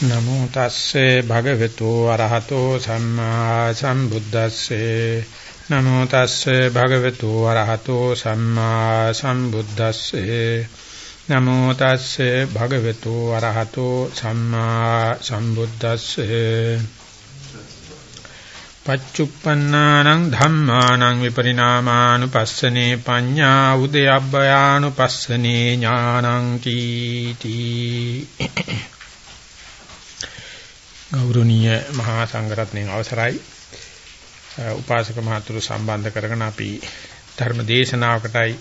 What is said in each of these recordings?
නමෝ තස්සේ භගවතු වරහතෝ සම්මා සම්බුද්දස්සේ. නමෝ තස්සේ භගවතු වරහතෝ සම්මා සම්බුද්දස්සේ. නමෝ තස්සේ භගවතු වරහතෝ සම්මා සම්බුද්දස්සේ. පච්චුප්පන්නානං ධම්මානං විපරිණාමානුපස්සනේ පඤ්ඤා උදයබ්බයානුපස්සනේ ඥානං තීති ගෞරවනීය මහා සංඝරත්නයේ අවසරයි. උපාසක මහතුරු සම්බන්ධ කරගෙන අපි ධර්ම දේශනාවකටයි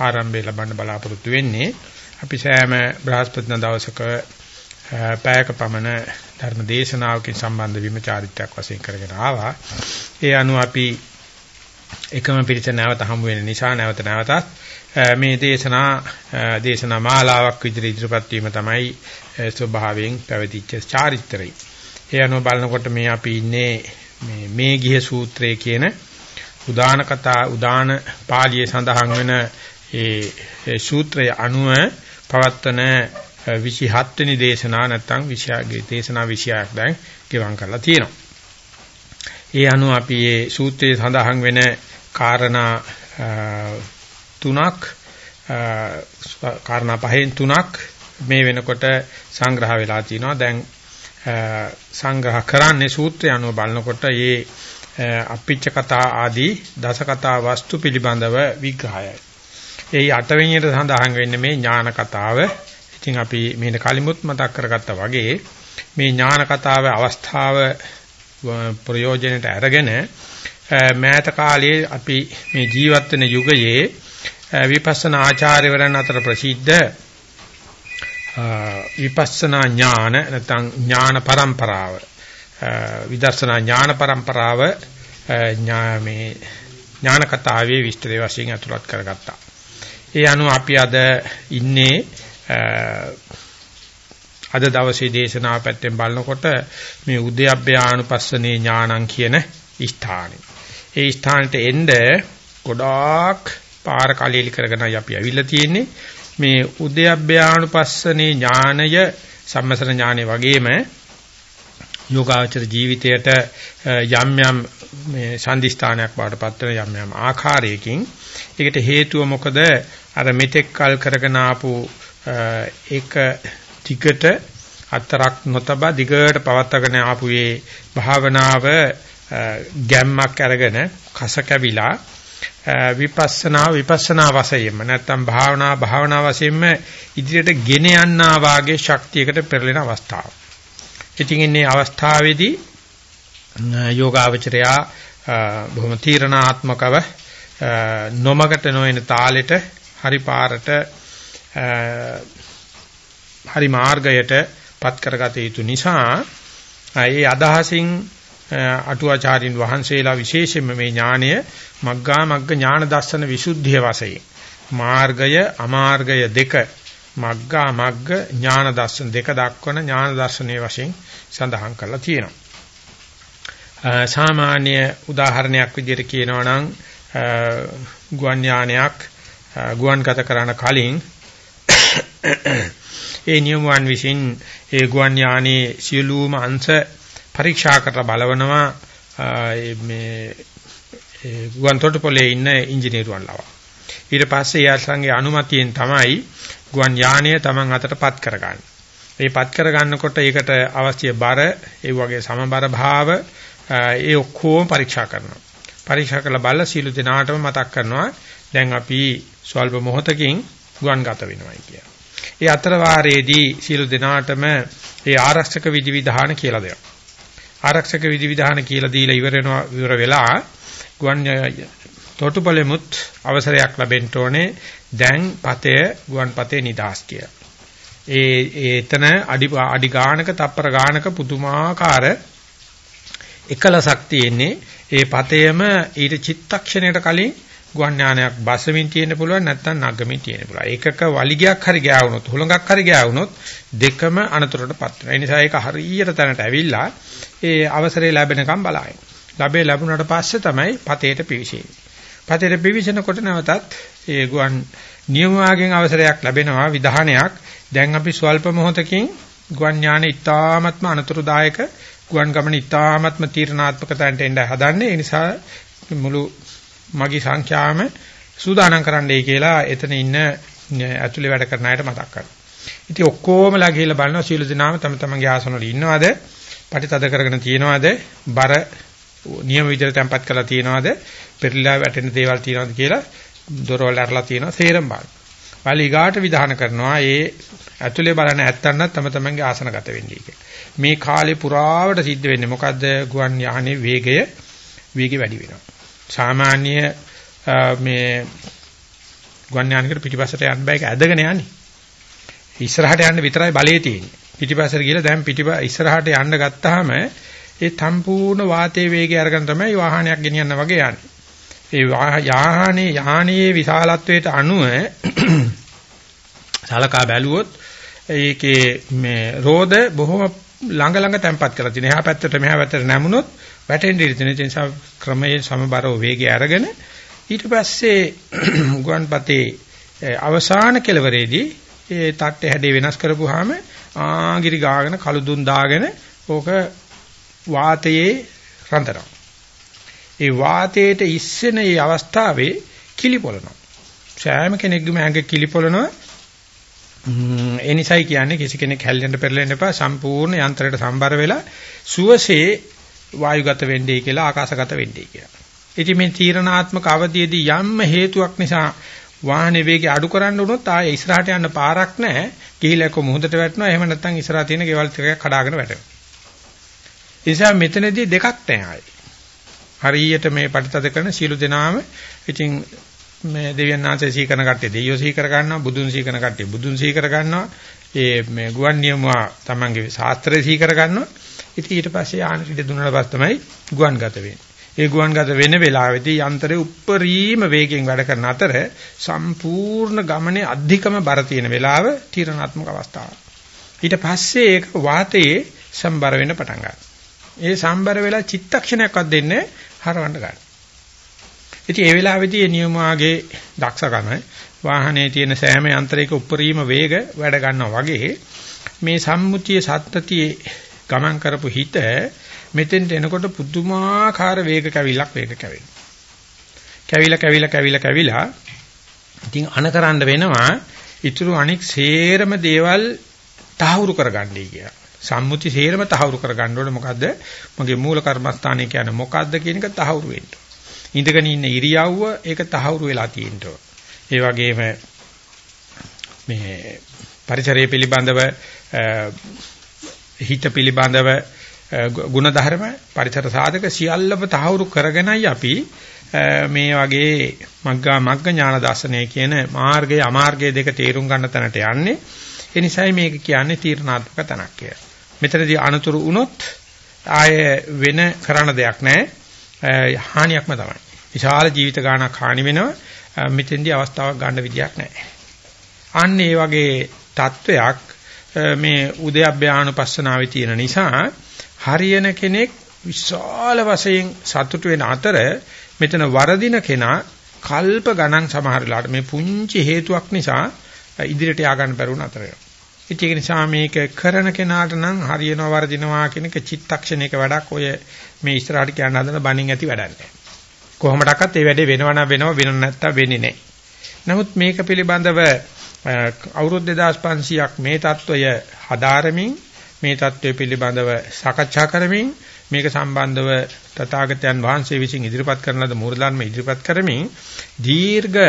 ආරම්භය ලබන්න බලාපොරොත්තු වෙන්නේ. අපි සෑම බ්‍රහස්පතින දවසක පැයක පමණ ධර්ම දේශනාවකින් සම්බන්ධ වීම චාරිත්‍රාක් වශයෙන් කරගෙන ආවා. ඒ අනුව අපි එකම පිරිස නැවත හමු වෙන නිසා නැවත නැවතත් මේ දේශනා දේශනා මාලාවක් විදිහට ඉදිරිපත් වීම තමයි ස්වභාවයෙන් පැවතිච්ච චාරිත්‍රය. ඒ අනුව බලනකොට මේ අපි ඉන්නේ මේ මේ ගිහ සූත්‍රයේ කියන උදාන කතා උදාන පාළියේ සඳහන් වෙන ඒ සූත්‍රය අනුව පවත්වන 27 වෙනි දේශනා නැත්නම් විෂයගේ දේශනා විෂයක් දැන් ගෙවම් කරලා තියෙනවා. ඒ අනුව අපි මේ සූත්‍රයේ සඳහන් වෙන කාරණා තුනක් කාරණා පහෙන් තුනක් මේ වෙනකොට සංග්‍රහ වෙලා තිනවා දැන් සංග්‍රහ කරන්නේ සූත්‍රය අනුව බලනකොට මේ අපිච්ච කතා ආදී දස කතා වස්තු පිළිබඳව විග්‍රහයයි. ඒ අටවෙනියට සඳහන් වෙන්නේ මේ ඥාන කතාව. ඉතින් අපි මේන කලිමුත් මතක් කරගත්තා වගේ මේ ඥාන කතාවේ අවස්ථාව ප්‍රයෝජනට අරගෙන මෑත කාලයේ අපි මේ ජීවත් වෙන යුගයේ විපස්සනා ආචාර්යවරයන් අතර ප්‍රසිද්ධ විපස්සනා ඥාන නැත්නම් ඥාන પરම්පරාව විදර්ශනා ඥාන પરම්පරාව මේ ඥාන කතාවේ විස්තර වශයෙන් අතුලත් කරගත්තා. ඒ අනුව අපි අද ඉන්නේ අද දවසේ දේශනාව පැත්තෙන් බලනකොට මේ උද්‍යප්පයානුපස්සනේ ඥානං කියන ස්ථානේ. ඒ ස්ථානෙට එන්න ගොඩාක් පාර කලීලි කරගෙනයි අපි ඇවිල්ලා තියෙන්නේ. මේ උද්‍යප්පයානුපස්සනේ ඥානය සම්මසන ඥානෙ වගේම යෝගාචර ජීවිතයට යම් යම් මේ සම්දිස්ථානයක් බාටපත් වෙන යම් යම් ආකාරයකින් ඒකට හේතුව මොකද අර මෙතෙක් කල් කරගෙන ආපු ඒක ටිකට අතරක් නොතබා දිගට පවත්වාගෙන ආපු මේ භාවනාව ගැම්මක් අරගෙන කස කැවිලා විපස්සනා විපස්සනා වශයෙන්ම නැත්නම් භාවනා භාවනා වශයෙන්ම ඉදිරියට ගෙන යන්නා වාගේ ශක්තියකට පෙරලෙන අවස්ථාව. ඉතින් ඉන්නේ අවස්ථාවේදී යෝගාවචරයා බොහොම තීරණාත්මකව නොමකට නොවන තාලෙට හරි පාරට හරි මාර්ගයට පත් කරගත යුතු නිසා ඒ අදහසින් අටුවාචාරින් වහන්සේලා විශේෂයෙන්ම මේ ඥානය මග්ගා මග්ග ඥාන දර්ශන විසුද්ධිය වශයෙන් මාර්ගය අමාර්ගය දෙක මග්ගා මග්ග ඥාන දර්ශන දෙක දක්වන ඥාන දර්ශනයේ වශයෙන් සඳහන් කරලා තියෙනවා. සාමාන්‍ය උදාහරණයක් විදිහට කියනවා නම් ගුවන් යානයක් ගුවන් ගත කරන කලින් ඒ නියමුවන් විසින් ඒ ගුවන් යානයේ සියලුම අංශ පරීක්ෂා කරලා බලවනවා මේ ගුවන් තොටුපළේ ඉන්න ඉංජිනේරුවන් ලවා. ඊට පස්සේ යාසංගේ අනුමැතියෙන් තමයි ගුවන් යානය Taman අතටපත් කරගන්නේ. ඒපත් කරගන්නකොට ඒකට අවශ්‍ය බර, ඒ වගේ සමබර භාව ඒ ඔක්කොම පරීක්ෂා කරනවා. පරීක්ෂා කරලා බලලා සීළු දිනාටම මතක් කරනවා දැන් අපි ස්වල්ප මොහොතකින් ගුවන් ගත වෙනවායි කියලා. ඒ අතර වාරයේදී සීළු දිනාටම ඒ ආරක්ෂක විධිවිධාන කියලා දෙනවා. ආරක්ෂක විධිවිධාන කියලා දීලා ඉවර වෙනවා ඉවර වෙලා ගුවන් තොටුපළෙමුත් අවසරයක් ලැබෙන්න ඕනේ දැන් පතය ගුවන් පතේ නිදාස් කියලා. ඒ එතන අඩි අඩි ගානක තප්පර ගානක පුදුමාකාර එකලසක් තියෙන්නේ ඒ පතේම ඊට චිත්තක්ෂණයට කලින් ගුවන් ඥානයක් බසමින් තියෙන්න පුළුවන් නැත්නම් නගමින් තියෙන්න පුළුවන්. ඒකක වලිගයක් හරි ගෑ වුණොත්, හුලඟක් හරි ගෑ වුණොත් දෙකම අනතුරටපත් වෙනවා. ඒ නිසා ඒක හරියට තැනට ඇවිල්ලා ඒ අවසරය ලැබෙනකම් බලائیں. ලැබේ ලැබුණාට පස්සේ තමයි පතේට පිවිසෙන්නේ. පතේට පිවිසෙනකොට නැවතත් ඒ ගුවන් නියමවාගෙන් අවසරයක් ලැබෙනවා විධානයක්. දැන් අපි ස්වල්ප මොහොතකින් ගුවන් ඥාන ඉතාමත්ම අනතුරුදායක ගුවන් ගමන ඉතාමත්ම තීරණාත්මක තැනට එන්න හදන්නේ. ඒ නිසා මුළු මගේ සංඛ්‍යාවම සූදානම් කරන්නයි කියලා එතන ඉන්න ඇතුලේ වැඩ කරන අයට මතක් කරනවා. ඉතින් ඔක්කොමලා ගිහිල්ලා බලනවා සීල දිනාම තම තමන්ගේ ආසන වල ඉන්නවද? පටිතද කරගෙන තියනවද? බර නියම විදිහට තැම්පත් කරලා තියනවද? පෙරලිලා වැටෙන දේවල් තියනවද කියලා දොරවල් අරලා තියනවා සේරම බලන්න. බලි ඊගාට විධාන කරනවා ඒ ඇතුලේ බලන ඇත්තන්වත් තම තමන්ගේ ආසනගත වෙන්නේ කියලා. මේ කාලේ පුරාවට සිද්ධ වෙන්නේ මොකද්ද? ගුවන් යානේ වේගය වේගය වැඩි වෙනවා. සාමාන්‍ය මේ ගුවන් යානයකට පිටිපස්සට යන්න බෑ ඒක ඇදගෙන යන්නේ. ඉස්සරහට යන්න විතරයි බලේ තියෙන්නේ. පිටිපස්සට ගිහලා දැන් පිටිප ඉස්සරහට යන්න ගත්තාම ඒ සම්පූර්ණ වාතයේ වේගය අරගෙන තමයි වාහනයක් ගෙනියන්න වගේ යන්නේ. ඒ යාහනේ යාහනේ විශාලත්වයට අනුව සලකා බැලුවොත් ඒකේ මේ රෝද බොහොම ළඟ ළඟ තැම්පත් කරලා තියෙන. එහා පැත්තට මෙහා පැත්තට නැමුණොත් වැටෙන්න ඉඩ තියෙන නිසා ක්‍රමයේ සමබරව වේගය අරගෙන ඊට පස්සේ ගුවන්පතේ අවසාන කෙලවරේදී ඒ තට්ටේ හැඩේ වෙනස් කරපුවාම ආගිරි ගාගෙන කළු දුම් දාගෙන ඕක වාතයේ රඳනවා. ඒ වාතයට ඉස්සෙන මේ අවස්ථාවේ කිලිපොළනවා. සෑම කෙනෙක්ගේම ඇඟ කිලිපොළනවා. ඒ නිසයි කියන්නේ කිසි කෙනෙක් හැල්ලෙන්න පෙරලෙන්න එපා සම්පූර්ණ යන්ත්‍රයට සම්බර වෙලා සුවසේ වායුගත වෙන්නේ කියලා ආකාශගත වෙන්නේ කියලා. ඉතින් මේ තීරණාත්මක අවධියේදී යම් හේතුවක් නිසා වාහනේ වේගය අඩු කරන්න උනොත් ආයේ ඉස්සරහට යන්න පාරක් නැහැ. ගිහිලා එක්ක මුහුදට වැටෙනවා. එහෙම නැත්නම් ඉස්සරහ තියෙන ගෙවල් ටිකක් කඩාගෙන වැටෙනවා. ඒ නිසා මෙතනදී දෙකක් නැහැ හරියට මේ පරිතද කරන සීල දෙනාම ඉතින් මේ දෙවියන් ආශ්‍රය සී කරන කට්ටිය දෙයියෝ සී කර ගන්නවා බුදුන් සී කරන කට්ටිය බුදුන් සී කර ගන්නවා ඒ මේ ගුවන් නියමුවා තමන්ගේ ශාස්ත්‍රය සී කර ගන්නවා ඉතින් ඊට පස්සේ ආන පිට දුන්නාට පස්සේ තමයි ගුවන් ගත වෙන්නේ ඒ ගුවන්ගත වෙන වෙලාවේදී යන්ත්‍රය උප්පරීම වේගයෙන් වැඩ කරන අතර සම්පූර්ණ ගමනේ අධිකම බර තියෙන වෙලාව තීරණාත්මක අවස්ථාව. ඊට පස්සේ ඒක වාතයේ සම්බර වෙන්න පටන් ගන්නවා. ඒ සම්බර වෙලා චිත්තක්ෂණයක්වත් දෙන්නේ හරවන්න ගන්න. ඉතින් ඒ වෙලාවේදී නියමාගේ දක්ෂකම වාහනේ තියෙන සෑම යන්ත්‍රයක උප්පරීම වේග වැඩ ගන්නවා වගේ මේ සම්මුතිය සත්‍යතියේ ගමන් කරපු හිත මෙතෙන්ට එනකොට පුදුමාකාර වේග කැවිලක් වේග කැවෙනවා. කැවිලා කැවිලා කැවිලා කැවිලා ඉතින් අනකරන්න වෙනවා ඊටු අනික් සේරම දේවල් තහවුරු කරගන්නයි කියලා. සම්මුති සේරම තහවුරු කරගන්න ඕනේ මොකද්ද? මගේ මූල කර්මස්ථානය කියන්නේ මොකද්ද කියන එක තහවුරු වෙන්න. ඉඳගෙන ඉන්න ඉරියව්ව ඒක තහවුරු වෙලා තියෙන්න ඒ වගේම මේ පරිසරය පිළිබඳව හිත පිළිබඳව ಗುಣධර්ම පරිසර සාධක සියල්ලම තහවුරු කරගෙනයි අපි මේ වගේ මග්ගා මග්ග ඥාන දර්ශනය කියන මාර්ගය අමාර්ගය දෙක තේරුම් ගන්න තැනට යන්නේ. ඒ නිසායි මේක කියන්නේ තීර්ණාත්මක තැනක් කියලා. මෙතනදී අනතුරු වුණොත් ආය වෙන කරන දෙයක් නැහැ. හානියක්ම තමයි. විශාල ජීවිත ගාණක් හානි වෙනවා. මෙතෙන්දී අවස්ථාවක් ගන්න විදියක් නැහැ. අන්න ඒ වගේ තත්වයක් මේ උදයබ්භානුපස්සනාවේ තියෙන නිසා හරියන කෙනෙක් විශාල වශයෙන් සතුට වෙන අතර මෙතන වරදින කෙනා කල්ප ගණන් සමහර වෙලාවට මේ පුංචි හේතුවක් නිසා ඉදිරියට යා ගන්න බැරුණ අතර වෙනවා. ඒක නිසා මේක කරන කෙනාට නම් හරියනවා වරදිනවා කියන එක චිත්තක්ෂණයක වැඩක් ඔය මේ ඉස්සරහට කියන්න හදන බණින් ඇති වැඩක් නෑ. කොහොමඩක්වත් මේ වැඩේ වෙනව නම් වෙනව වෙන නැත්තම් වෙන්නේ නෑ. නමුත් මේක පිළිබඳව අවුරුදු 2500ක් මේ தত্ত্বය හදාරමින් මේ தত্ত্বය පිළිබඳව සාකච්ඡා කරමින් මේක සම්බන්ධව තථාගතයන් වහන්සේ විසින් ඉදිරිපත් කරන ලද මූලධර්ම ඉදිරිපත් කරමින් දීර්ඝ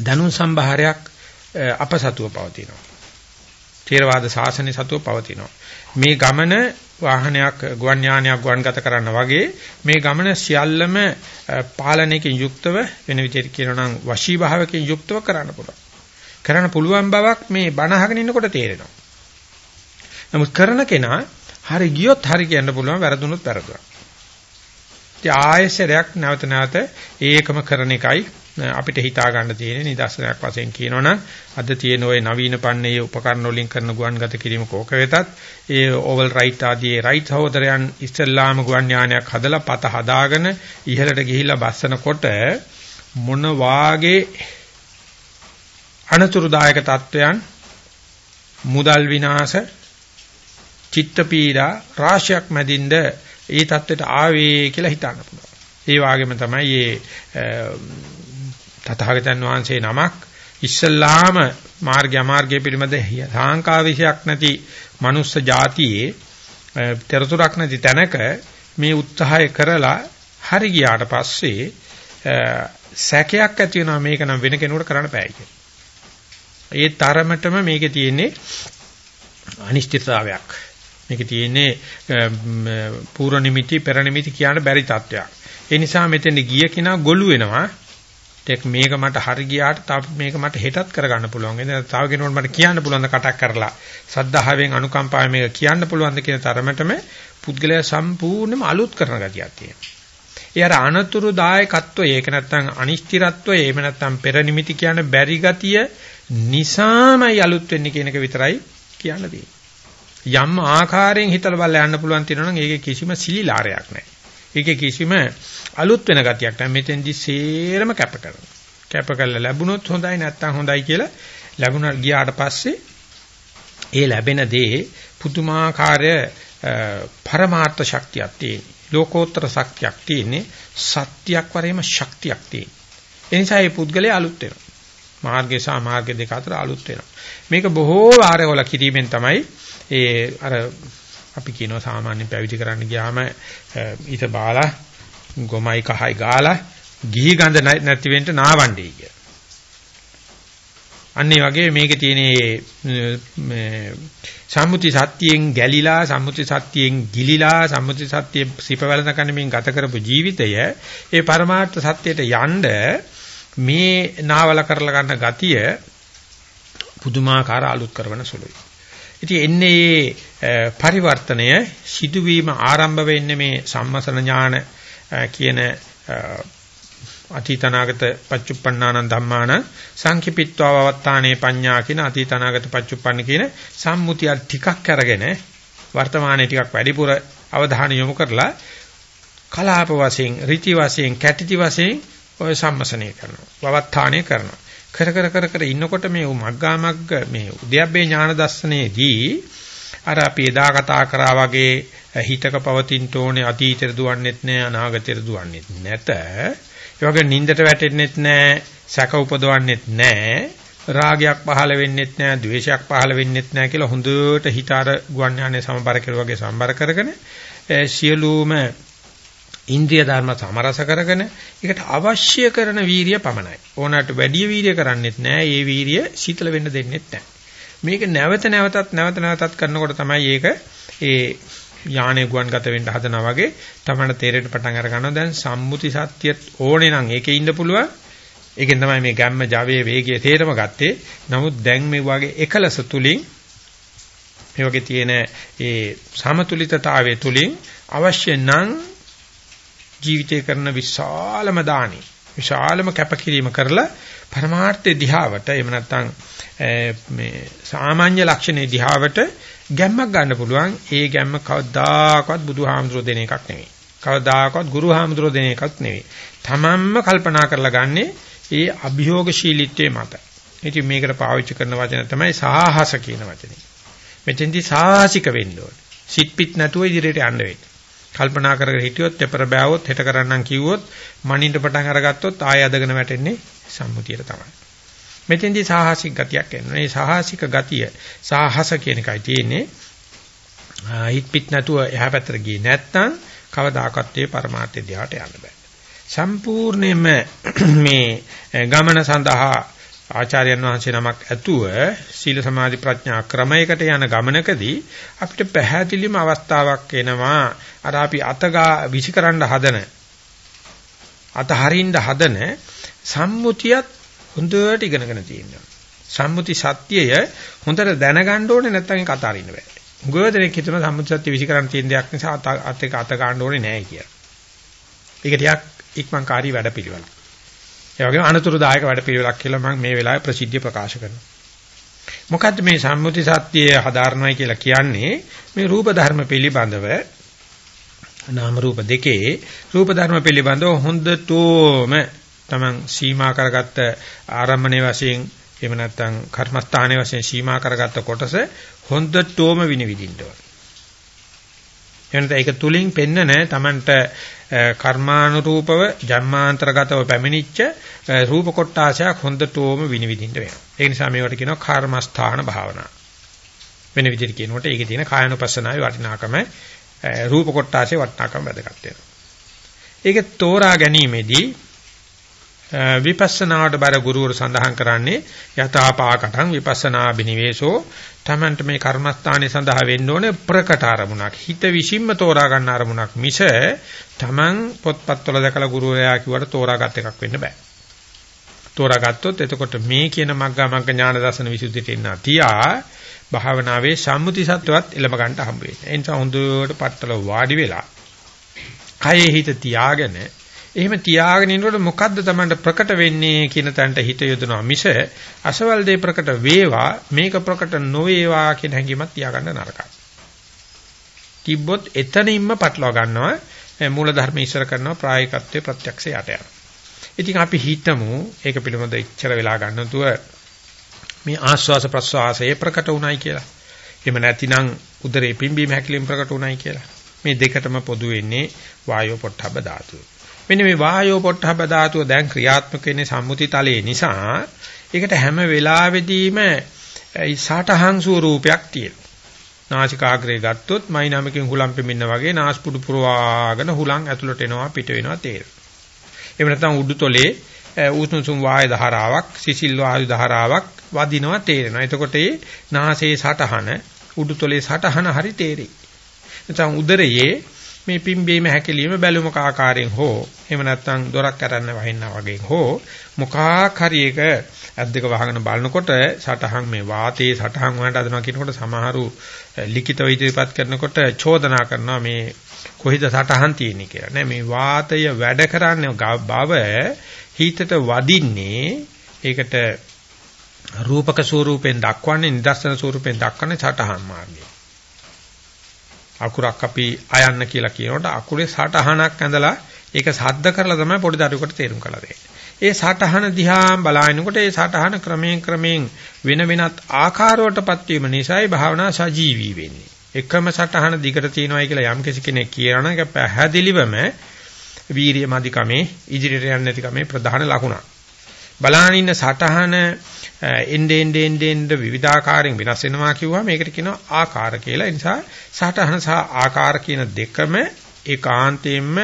දනුන් සම්භාරයක් අපසතුව පවතිනවා. ථේරවාද ශාසනය සතුව පවතිනවා. මේ ගමන වාහනයක් ගුවන් යානයක් ගුවන්ගත කරන්න වගේ මේ ගමන සියල්ලම පාලනයකින් යුක්තව වෙන විදිහට කියනනම් වශීභාවයෙන් යුක්තව කරන්න පුළුවන්. කරන්න පුළුවන් බවක් මේ බණ අහගෙන ඉන්නකොට තේරෙනවා. නමුත් කරන කෙනා හරි ගියොත් හරි කියන්න පුළුවන් වැරදුනොත් වැරදුනා. ඉතින් ආයෙසරයක් නැවත නැවත ඒකම කරන එකයි අපිට හිතා ගන්න තියෙන නිදර්ශනයක් වශයෙන් කියනවනම් අද තියෙන ওই නවීන පන්නේ උපකරණ වලින් කරන ගුවන්ගත කිරීම කෝක වෙතත් ඒ ඕවල් රයිට් ආදී රයිට් සහෝදරයන් ඉස්ලාම ගුවන් යානයක් හදලා පත හදාගෙන ඉහළට ගිහිල්ලා බස්සනකොට මොන වාගේ අනතුරුදායක තත්වයන් මුදල් විනාශ චිත්ත පීඩා රාශියක් මැදින්ද ඒ தත්වෙට ආවේ කියලා හිතන්න පුළුවන්. ඒ වගේම තමයි මේ තථාගතයන් වහන්සේ නමක් ඉස්සල්ලාම මාර්ගය අමාර්ගය පිළිබඳ සාංකාවිෂයක් නැති මනුස්ස జాතියේ terතුරක් නැති තැනක මේ උත්සාහය කරලා හරි ගියාට පස්සේ සැකයක් ඇති වෙනවා මේක නම් වෙන කෙනෙකුට කරන්න බෑ කියලා. ඒ තරමටම මේකේ තියෙන්නේ අනිශ්චිතතාවයක්. මේකේ තියෙන්නේ පූර්ව නිමිති පෙර නිමිති කියන බැරි තත්වයක්. ඒ නිසා මෙතෙන් ගිය කෙනා ගොළු වෙනවා. ඒක මේක මට හරි ගියාට තව මේක මට හෙටත් කරගන්න පුළුවන්. එතන තව කෙනෙකුට මට කියන්න පුළුවන් කටක් කරලා සද්ධාවෙන් අනුකම්පාවෙන් මේක කියන්න පුළුවන්ද කියන තරමටම පුද්ගලයා සම්පූර්ණයෙන්ම අලුත් කරන ගතියක් තියෙනවා. ඒ අර අනතුරුදායකත්වය ඒක නැත්තම් අනිශ්චිතත්වය එහෙම නැත්තම් පෙර නිමිති කියන බැරි ගතිය නිසාමයි අලුත් වෙන්නේ කියන එක විතරයි කියන්න තියෙන්නේ. යම් ආකාරයෙන් හිතලා බලලා යන්න පුළුවන් තියෙනවා නම් ඒකේ කිසිම සිලිලාරයක් නැහැ. ඒකේ කිසිම අලුත් වෙන ගතියක් නැහැ. මෙතෙන්දි සේරම කැප කරනවා. කැප කරලා ලැබුණොත් හොඳයි නැත්තම් හොඳයි කියලා ලැබුණා ගියාට පස්සේ ඒ ලැබෙන දේ පුදුමාකාර පරමාර්ථ ශක්තියක් තියෙන. ලෝකෝත්තර ශක්තියක් තියෙන්නේ සත්‍යයක් වරේම ශක්තියක් තියෙන. ඒ නිසා මේ පුද්ගලයා අලුත් වෙනවා. මාර්ගය සහ මාර්ග දෙක අතර අලුත් වෙනවා. මේක බොහෝ වාරවල කිරීමෙන් තමයි ඒ අර අපි කියනවා සාමාන්‍ය පැවිදි කරන්න ගියාම ඊට බාලා ගොමයි කහයි ගාලා ගිහි ගඳ නැති වෙන්න නාවණ්ඩේ කිය. අන්නේ වගේ මේකේ තියෙන මේ සම්මුති සත්‍යයෙන් ගැලිලා සම්මුති සත්‍යයෙන් ගිලිලා සම්මුති සත්‍ය සිපවලන කණමින් ගත කරපු ජීවිතය ඒ පරමාර්ථ සත්‍යයට යන්න මේ නාවල කරලා ගන්න ගතිය පුදුමාකාර අලුත් කරන සුළුයි. ඉතින් එන්නේ පරිවර්තනය සිදුවීම ආරම්භ වෙන්නේ මේ සම්මසන ඥාන කියන අතීතනාගත පච්චුප්පන්නානං ධම්මාන සංකිපිත්වා වවත්තානේ පඤ්ඤා කියන අතීතනාගත පච්චුප්පන්න කියන සම්මුතිය ටිකක් අරගෙන වර්තමානයේ ටිකක් වැඩිපුර අවධානය යොමු කරලා කලාප වශයෙන් ඍති වශයෙන් කැටිති වශයෙන් ඔය සම්මසනය කරනවා වවත්තානේ කරනවා කර කර කර කර ඉන්නකොට මේ මග්ගා මග්ග මේ උද්‍යප්පේ ඥාන දර්ශනයේදී අර අපි එදා කතා කරා වගේ හිතක පවතින්න ඕනේ අතීතෙට දුවන්නෙත් නෑ අනාගතෙට දුවන්නෙත් නැත. ඒ වගේ නින්දට වැටෙන්නෙත් නෑ සැක උපදවන්නෙත් නෑ රාගයක් පහළ වෙන්නෙත් නෑ ද්වේෂයක් පහළ වෙන්නෙත් නෑ කියලා හොඳට හිත අර ගුවන් ඥානයේ සමබර කෙරුවා වගේ සම්බර කරගෙන සියලුම ඉන්ද්‍රිය ධර්ම සමරස කරගෙන ඒකට අවශ්‍ය කරන වීරිය පමණයි. ඕනකට වැඩි වීරිය කරන්නෙත් නෑ. ඒ වීරිය සීතල වෙන්න දෙන්නෙත් නෑ. මේක නැවත නැවතත් නැවත නැවතත් කරනකොට තමයි ඒක ඒ යානේ ගුවන්ගත වෙන්න හදනවා වගේ තමයි තේරෙන්න පටන් අර ගන්නවා. දැන් සම්මුති සත්‍යයත් ඕනේ නම් ඒකේ ඉන්න පුළුවන්. ඒකෙන් තමයි මේ ගැම්ම ජවයේ වේගය තේරම ගත්තේ. නමුත් දැන් මේ වගේ එකලස තුලින් මේ වගේ තියෙන ඒ සමතුලිතතාවයේ තුලින් අවශ්‍ය නම් ජීවිතය කරන විශාලම දානි විශාලම කැපකිරීම කරලා පරමාර්ථය දිහාවට එහෙම නැත්නම් මේ සාමාන්‍ය ලක්ෂණේ දිහාවට ගැම්මක් ගන්න පුළුවන්. ඒ ගැම්ම කවදාකවත් බුදුහාමුදුරෝ දෙන එකක් නෙවෙයි. කවදාකවත් ගුරුහාමුදුරෝ දෙන එකක් නෙවෙයි. තමන්ම කල්පනා කරලා ගන්නේ ඒ අභියෝගශීලීත්වයේ මත. ඉතින් මේකට පාවිච්චි කරන වචන තමයි සාහස කියන වචනේ. මෙතෙන්දී සාහසික වෙන්න ඕනේ. සිත් පිට නැතුව ඉදිරියට යන්න වෙන්නේ. කල්පනා කරගෙන හිටියොත් එපර බෑවොත් හෙට කරන්නම් කිව්වොත් මනින්න පටන් අරගත්තොත් ආය අදගෙන වැටෙන්නේ සම්මුතියට තමයි. මෙතෙන්දී සාහසික ගතියක් එනවා. මේ සාහසික ගතිය සාහස කියන එකයි තියෙන්නේ. හිත පිට නැතුව එහා පැත්තට ගියේ නැත්නම් කවදාකවත් ඒ પરමාර්ථය දිහාට යන්න බෑ. සම්පූර්ණයෙන්ම මේ ගමන සඳහා ආචාර්යයන් වහන්සේ නමක් ඇතුව සීල සමාධි ප්‍රඥා ක්‍රමයකට යන ගමනකදී අපිට පැහැදිලිම අවස්ථාවක් එනවා අර අපි අතගා විසිකරන්න හදන අතහරින්න හදන සම්මුතියත් හොඳට ඉගෙනගෙන තියෙනවා. සම්මුති සත්‍යය හොඳට දැනගන්න ඕනේ නැත්නම් ඒක අතහරින්න බෑ. උගවදෙනෙක් හිතන සම්මුති සත්‍ය විසිකරන්න තියෙන දෙයක් නිසා අත එක අත ගන්න ඕනේ නෑ කියලා. ඒක ටිකක් ඉක්මන්කාරී වැඩපිළිවෙලක්. ඒ වගේම අනතුරුදායක වැඩපිළිවෙලක් කියලා මම මේ වෙලාවේ ප්‍රසිද්ධිය ප්‍රකාශ කරනවා. මොකද්ද මේ සම්මුති සත්‍යය හදාරනවයි කියලා කියන්නේ? මේ රූප ධර්ම පිළිබඳව නාම රූප දෙකේ රූප ධර්ම පිළිබඳව හොඳටම තමන් සීමා කරගත්ත ආරම්භණයේ වශයෙන් එහෙම නැත්නම් කර්මස්ථානයේ වශයෙන් සීමා කරගත්ත කොටස හොඳටම විනිවිදින්න ඕන. එවනත ඒක තුලින් පෙන්නන Tamanට කර්මානුරූපව ජන්මාන්තරගතව පැමිණිච්ච රූප කොටාශයක් හොඳටම විනිවිදින්න වෙනවා. ඒ නිසා මේවට කියනවා කර්මස්ථාන භාවනා. වෙන විදිහට කියනකොට ඒකේ තියෙන කායනුපස්සනාවේ වටිනාකම රූප කොටාශේ වටිනාකම වැදගත් වෙනවා. ඒක තෝරා ගැනීමේදී විපස්සනාවට බර ගුරුවරු සඳහන් කරන්නේ යථාපාකටං විපස්සනා බිනිවේෂෝ තමන්ට මේ කර්මස්ථානයේ සඳහා වෙන්න ඕනේ ප්‍රකට අරමුණක්. හිත විසින්ම තෝරා ගන්න අරමුණක් මිස තමන් පොත්පත්වල දැකලා ගුරුවරයා කිව්වට තෝරාගත් එකක් වෙන්න බෑ. තෝරාගත්තොත් එතකොට මේ කියන මග්ගා මග්ග ඥාන දර්ශන විසුද්ධියට එන්න තියා භාවනාවේ සම්මුති සත්‍යවත් එළඹ ගන්නට හම්බ වෙන්නේ. ඒ නිසා හොඳට පట్టල වාඩි වෙලා කයේ හිත තියාගෙන එහෙම තියාගෙන ඉන්නකොට මොකද්ද Tamanට ප්‍රකට වෙන්නේ කියන තැනට හිත යොදනවා මිස අසවල් දේ ප්‍රකට වේවා මේක ප්‍රකට නොවේවා කියන හැඟීමක් තියාගන්න නරකයි. තිබ්බොත් එතනින්ම පටලවා ගන්නවා මූල ධර්ම ඉස්සර කරනවා ප්‍රායෝගිකත්වයේ ප්‍රත්‍යක්ෂ යට යනවා. ඉතින් අපි හිතමු ඒක පිළිබඳව ඉච්චර වෙලා ගන්නතුව මේ ආස්වාස ප්‍රස්වාසයේ ප්‍රකට උනායි කියලා. එහෙම නැතිනම් උදරේ පිම්බීම හැකිලින් ප්‍රකට උනායි කියලා. මේ දෙකටම පොදු වෙන්නේ වායෝ පොට්ටබ්බ ධාතුව. මෙන්න මේ වායෝ පොට්ටබ්බ ධාතුව දැන් ක්‍රියාත්මක වෙන්නේ සම්මුති තලයේ නිසා ඒකට හැම වෙලාවෙදීම සාටහං ස්වරූපයක් තියෙනවා. නාසිකාග්‍රේ ගත්තොත් මයිනමකින් හුලම් පෙමින්න වගේ නාස්පුඩු පුරවාගෙන හුලම් ඇතුළට එනවා පිට වෙනවා තේරෙනවා. එහෙම නැත්නම් උඩුතොලේ උතුම්සුම් වායු ධාරාවක් සිසිල් වායු ධාරාවක් වදිනවා තේරෙනවා. එතකොට ඒ නාසයේ සටහන උඩුතොලේ සටහන හරි තේරෙයි. නැත්නම් උදරයේ මේ පිම්බීම හැකිලිම බැලුමක ආකාරයෙන් හෝ එහෙම නැත්නම් දොරක් අරන්න වහින්නා වගේ හෝ මොකක් හරි එක ඇද්දක වහගෙන බලනකොට සටහන් මේ වාතයේ සටහන් වලට අදනවා කියනකොට සමහරු eh, ලිඛිතව ඉදිරිපත් කරනකොට චෝදනා කරනවා මේ කොහිද සටහන් තියෙන්නේ කියලා. නෑ මේ වාතය වැඩ කරන්නේ බව හිතට වදින්නේ ඒකට රූපක ස්වරූපෙන් දක්වන්නේ නිදර්ශන ස්වරූපෙන් දක්වන්නේ සටහන් මාර්ගය. අකුරක් අපි අයන්න කියලා කියනකොට අකුරේ සටහනක් ඇඳලා ඒක සද්ද කරලා තමයි පොඩි දරුවෙකුට තේරුම් කරලා දෙන්නේ. ඒ සටහන දිහා බලනකොට ඒ සටහන ක්‍රමයෙන් ක්‍රමයෙන් වෙන වෙනත් ආකාරවලටපත් වීම නිසායි භාවනා සජීවී වෙන්නේ. එකම සටහන දිගට තියෙනවායි කියලා යම් කෙනෙක් කියනවා ඒක පැහැදිලිවම වීරිය මදිකමේ ඉදිරියට යන්නේ නැතිකමේ ප්‍රධාන ලකුණක්. බලාගෙන ඉන්න සටහන එnde ende ende ende විවිධාකාරයෙන් වෙනස් වෙනවා කිව්වම මේකට කියනවා ආකාර කියලා. ඒ නිසා සටහන සහ ආකාර කියන දෙකම ඒකාන්තයෙන්ම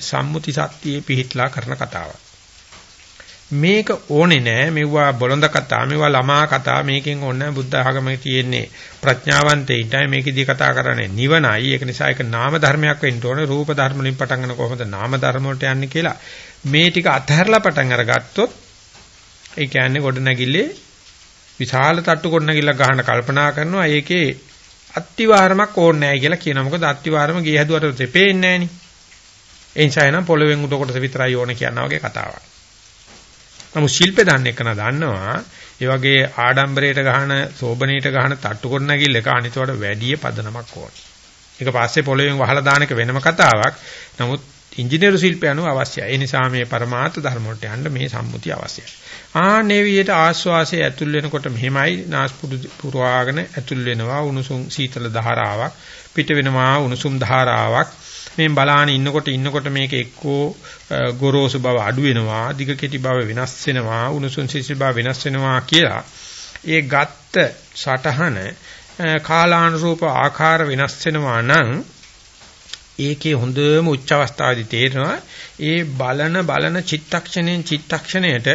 සම්මුති සත්‍යයේ පිහිටලා කරන කතාවක්. මේක ඕනේ නෑ මෙවුවා බොළඳ කතා මෙවුවා ළමා කතා මේකෙන් ඕන බුද්ධ ආගමේ තියෙන්නේ ප්‍රඥාවන්තයින්ටයි මේකෙදී කතා කරන්නේ නිවනයි ඒක නිසා ඒක නාම ධර්මයක් වෙන්න ඕනේ රූප ධර්ම වලින් පටන් ගන්න කොහොමද නාම ධර්ම වලට යන්නේ කියලා මේ ටික අතහැරලා පටන් අරගත්තොත් ඒ කියන්නේ ගොඩනැගිල්ලේ විශාල තට්ටු ගොඩනැගිල්ලක් ගන්න කල්පනා කරනවා ඒකේ අත්තිවාරමක් ඕනේ නැහැ කියලා කියනවා. මොකද අත්තිවාරම ගේ හැදුවට තෙපෙන්නේ නැහෙනි. ඒ නිසා එනම් පොළවෙන් උඩ කොටස විතරයි ඕනේ කියනවා වගේ කතාවක්. නමුත් ශිල්පේ දන්න එක දන්නවා ඒ වගේ ආඩම්බරයට ගහන සෝබනීට ගහන තට්ටු ගොඩනැගිල්ලක අනිතවට වැඩි පදනමක් ඕනේ. ඒක පස්සේ පොළවෙන් වහලා දාන එක වෙනම කතාවක්. නමුත් ඉංජිනේරු ශිල්පය අනුව අවශ්‍යයි. ඒ නිසා මේ પરමාර්ථ ධර්ම වලට යන්න මේ සම්මුතිය අවශ්‍යයි. ආනේ විදියට ආස්වාසයේ ඇතුල් වෙනකොට මෙහෙමයි. නාස්පුඩු පුරවාගෙන ඇතුල් වෙනවා. උණුසුම් සීතල ධාරාවක් පිට වෙනවා උණුසුම් ධාරාවක්. මේ බලාන ඉන්නකොට ඉන්නකොට මේක එක්කෝ ගොරෝසු බව අඩු වෙනවා. දිග කෙටි බව වෙනස් වෙනවා. උණුසුම් සිසිල් බව වෙනස් වෙනවා කියලා ඒ ගත්ත සටහන කාලානුරූප ආකාර වෙනස් වෙනවා නම් ඒකේ හොඳම උච්ච අවස්ථාවේදී තේරෙනවා ඒ බලන බලන චිත්තක්ෂණයෙන් චිත්තක්ෂණයට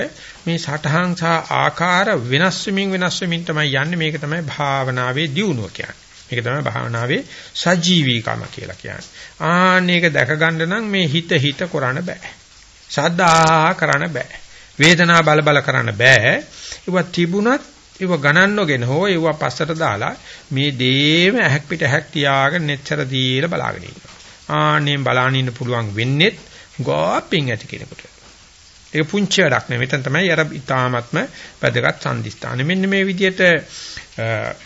මේ සටහන් සහ ආකාර වෙනස් වෙමින් වෙනස් වෙමින් තමයි යන්නේ මේක තමයි භාවනාවේ දියුණුව කියන්නේ. මේක තමයි භාවනාවේ සජීවීකම කියලා කියන්නේ. ආන්න ඒක දැක ගන්න නම් මේ හිත හිත කරන්න බෑ. සද්දා කරන්න බෑ. වේදනා බල බල කරන්න බෑ. ඒවා තිබුණත් ඒව ගණන් නොගෙන හෝ ඒව පස්සට දාලා මේ දේම ඇහක් පිට ඇහක් තියාගෙන netතර දීලා බලාගෙන ඉන්නවා. ආන්නේ බලාගෙන ඉන්න පුළුවන් වෙන්නේ ගෝපින් ඇති කෙනෙකුට. ඒක පුංචි වැඩක් නෙවෙයි. මෙතන තමයි අර ඊ타ත්ම වැදගත් සම්දිස්ථාන. මෙන්න මේ විදිහට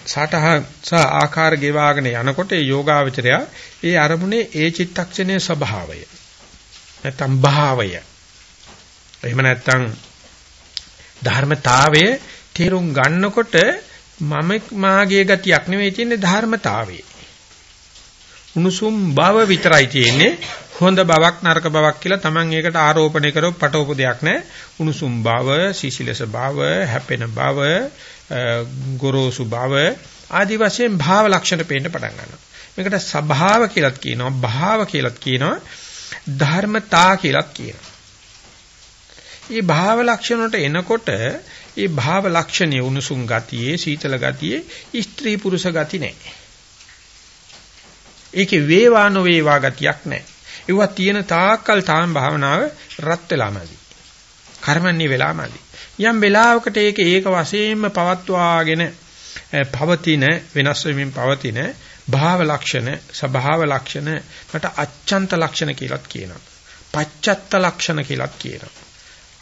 සටහ සහ ආකාර ගෙවාගෙන යනකොට ඒ යෝගාවචරය ඒ අරමුණේ ඒ චිත්තක්ෂණයේ ස්වභාවය නැත්නම් භාවය එහෙම නැත්නම් ධර්මතාවය තේරුම් ගන්නකොට මම මාගේ ගතියක් නෙවෙයි තියෙන්නේ ධර්මතාවයේ උණුසුම් බව විතරයි තියෙන්නේ. හොඳ බවක් නරක බවක් කියලා Taman ඒකට ආරෝපණය කරව පටවපු දෙයක් නැහැ. උණුසුම් බව, සීසිලස බව, හැපෙන බව, ගොරෝසු බව ආදි වශයෙන් භාව ලක්ෂණ පේන්න පටන් ගන්නවා. මේකට ස්වභාව කියලාත් කියනවා, භාව කියලාත් කියනවා, ධර්මතා කියලාත් කියනවා. මේ භාව ලක්ෂණ වලට එනකොට මේ භාව ලක්ෂණයේ උණුසුම් ගතියේ, සීතල ගතියේ ස්ත්‍රී පුරුෂ ගති නැහැ. ඒකේ වේවා නොවේවා ගතියක් නැහැ. ඒවා තියෙන තාක්කල් තාම භාවනාව රත් වෙලාමදි. කර්මන්නේ වෙලාමදි. යම් වෙලාවකට ඒක ඒක වශයෙන්ම පවත්වාගෙන පවතින වෙනස් වෙමින් පවතින භාව ලක්ෂණ, ස්වභාව ලක්ෂණ, මට අච්ඡන්ත ලක්ෂණ කියලාත් කියනවා. පච්චත්ත ලක්ෂණ කියලාත් කියනවා.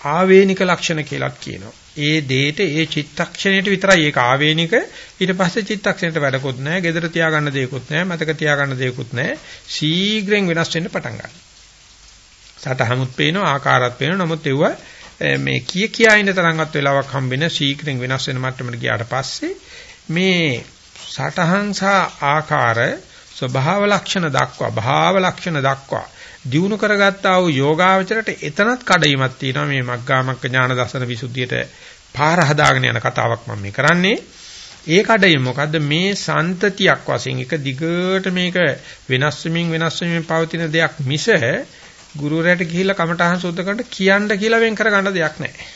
ආවේනික ලක්ෂණ කියලාත් කියනවා. ඒ දෙයට ඒ චිත්තක්ෂණයට විතරයි ඒක ආවේනික. ඊට පස්සේ චිත්තක්ෂණයට වැඩකුත් නැහැ gedara තියාගන්න දෙයක්කුත් නැහැ මතක තියාගන්න දෙයක්කුත් නැහැ. ශීඝ්‍රයෙන් වෙනස් වෙන්න පටන් ගන්නවා. සටහමුත් පේනවා ආකාරات පේනවා. නමුත් ඒව මේ කිය කියා ඉන්න තරම්වත් වෙලාවක් හම්බෙන ශීඝ්‍රයෙන් වෙනස් වෙන මට්ටමට ගියාට පස්සේ මේ සටහන් සහ ආකාර ස්වභාව ලක්ෂණ දක්වා භාව ලක්ෂණ දක්වා දිනු කරගත්තා වූ යෝගාවචරයට එතනත් කඩයිමක් තියෙනවා මේ මග්ගාමග්ග ඥාන දර්ශන විසුද්ධියට පාර හදාගෙන යන කතාවක් මම මේ කරන්නේ. ඒ කඩයිම මොකද්ද මේ සන්තතියක් වශයෙන් එක දිගට මේක වෙනස් වෙමින් වෙනස් වෙමින් පවතින දෙයක් මිස ගුරුවරයාට ගිහිල්ලා කමටහන් සුද්ධ කරන්න කියන්න කියලා වෙන් කරගන්න දෙයක් නැහැ.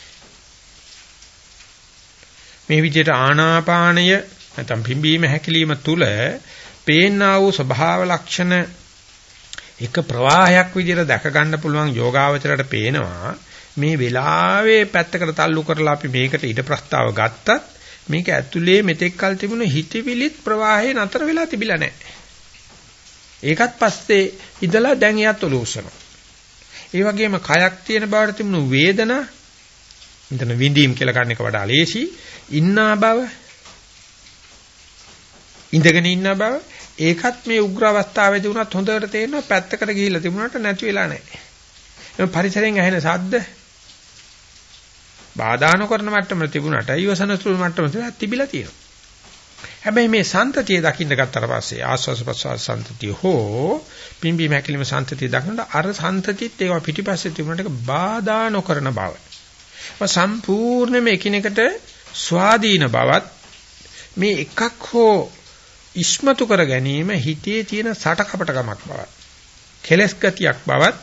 මේ විදිහට ආනාපානය නැත්නම් පිම්බීම හැකිලිම තුල පේනා වූ ස්වභාව ලක්ෂණ එක ප්‍රවාහයක් විදිහට දැක ගන්න පුළුවන් යෝගාවචරයට පේනවා මේ වෙලාවේ පැත්තකට තල්ලු කරලා අපි මේකට ඊට ප්‍රස්තාව ගත්තත් මේක ඇතුලේ මෙතෙක් කල් තිබුණ හිතවිලිත් ප්‍රවාහේ නතර වෙලා තිබිලා නැහැ. ඒකත් පස්සේ ඉඳලා දැන් එයත් ඔලුස්සනවා. ඒ වගේම කයක් තියෙන බවට තිබුණු වේදනා මෙතන විඳීම් කියලා ගන්න එක වඩා ලේසි. ඉන්නා බව ඉඳගෙන ඉන්න බව ඒකත් මේ උග්‍ර අවස්ථාවේදී වුණත් හොඳට තේරෙනවා පැත්තකට ගිහිල්ලා තිබුණාට නැති වෙලා නැහැ. එම පරිසරයෙන් ඇහෙන ශබ්ද බාධා නොකරන මට්ටම තිබුණාට ඊවසන සුළු මට්ටම තිබිලා තියෙනවා. හැබැයි මේ සන්තතිය දකින්න ගත්තට පස්සේ ආස්වාස ප්‍රසවාස සන්තතිය හෝ පිම්බි මැකිලිම සන්තතිය දකිනකොට අර සන්තතිත් ඒවා පිටිපස්සේ තිබුණාට ඒක බාධා නොකරන බව. සම්පූර්ණයෙන්ම එකිනෙකට ස්වාධීන බවත් මේ එකක් හෝ ඉස්මතු කර ගැනීම හිතේ තියෙන සටකපටකමක් බවත් කෙලස් ගතියක් බවත්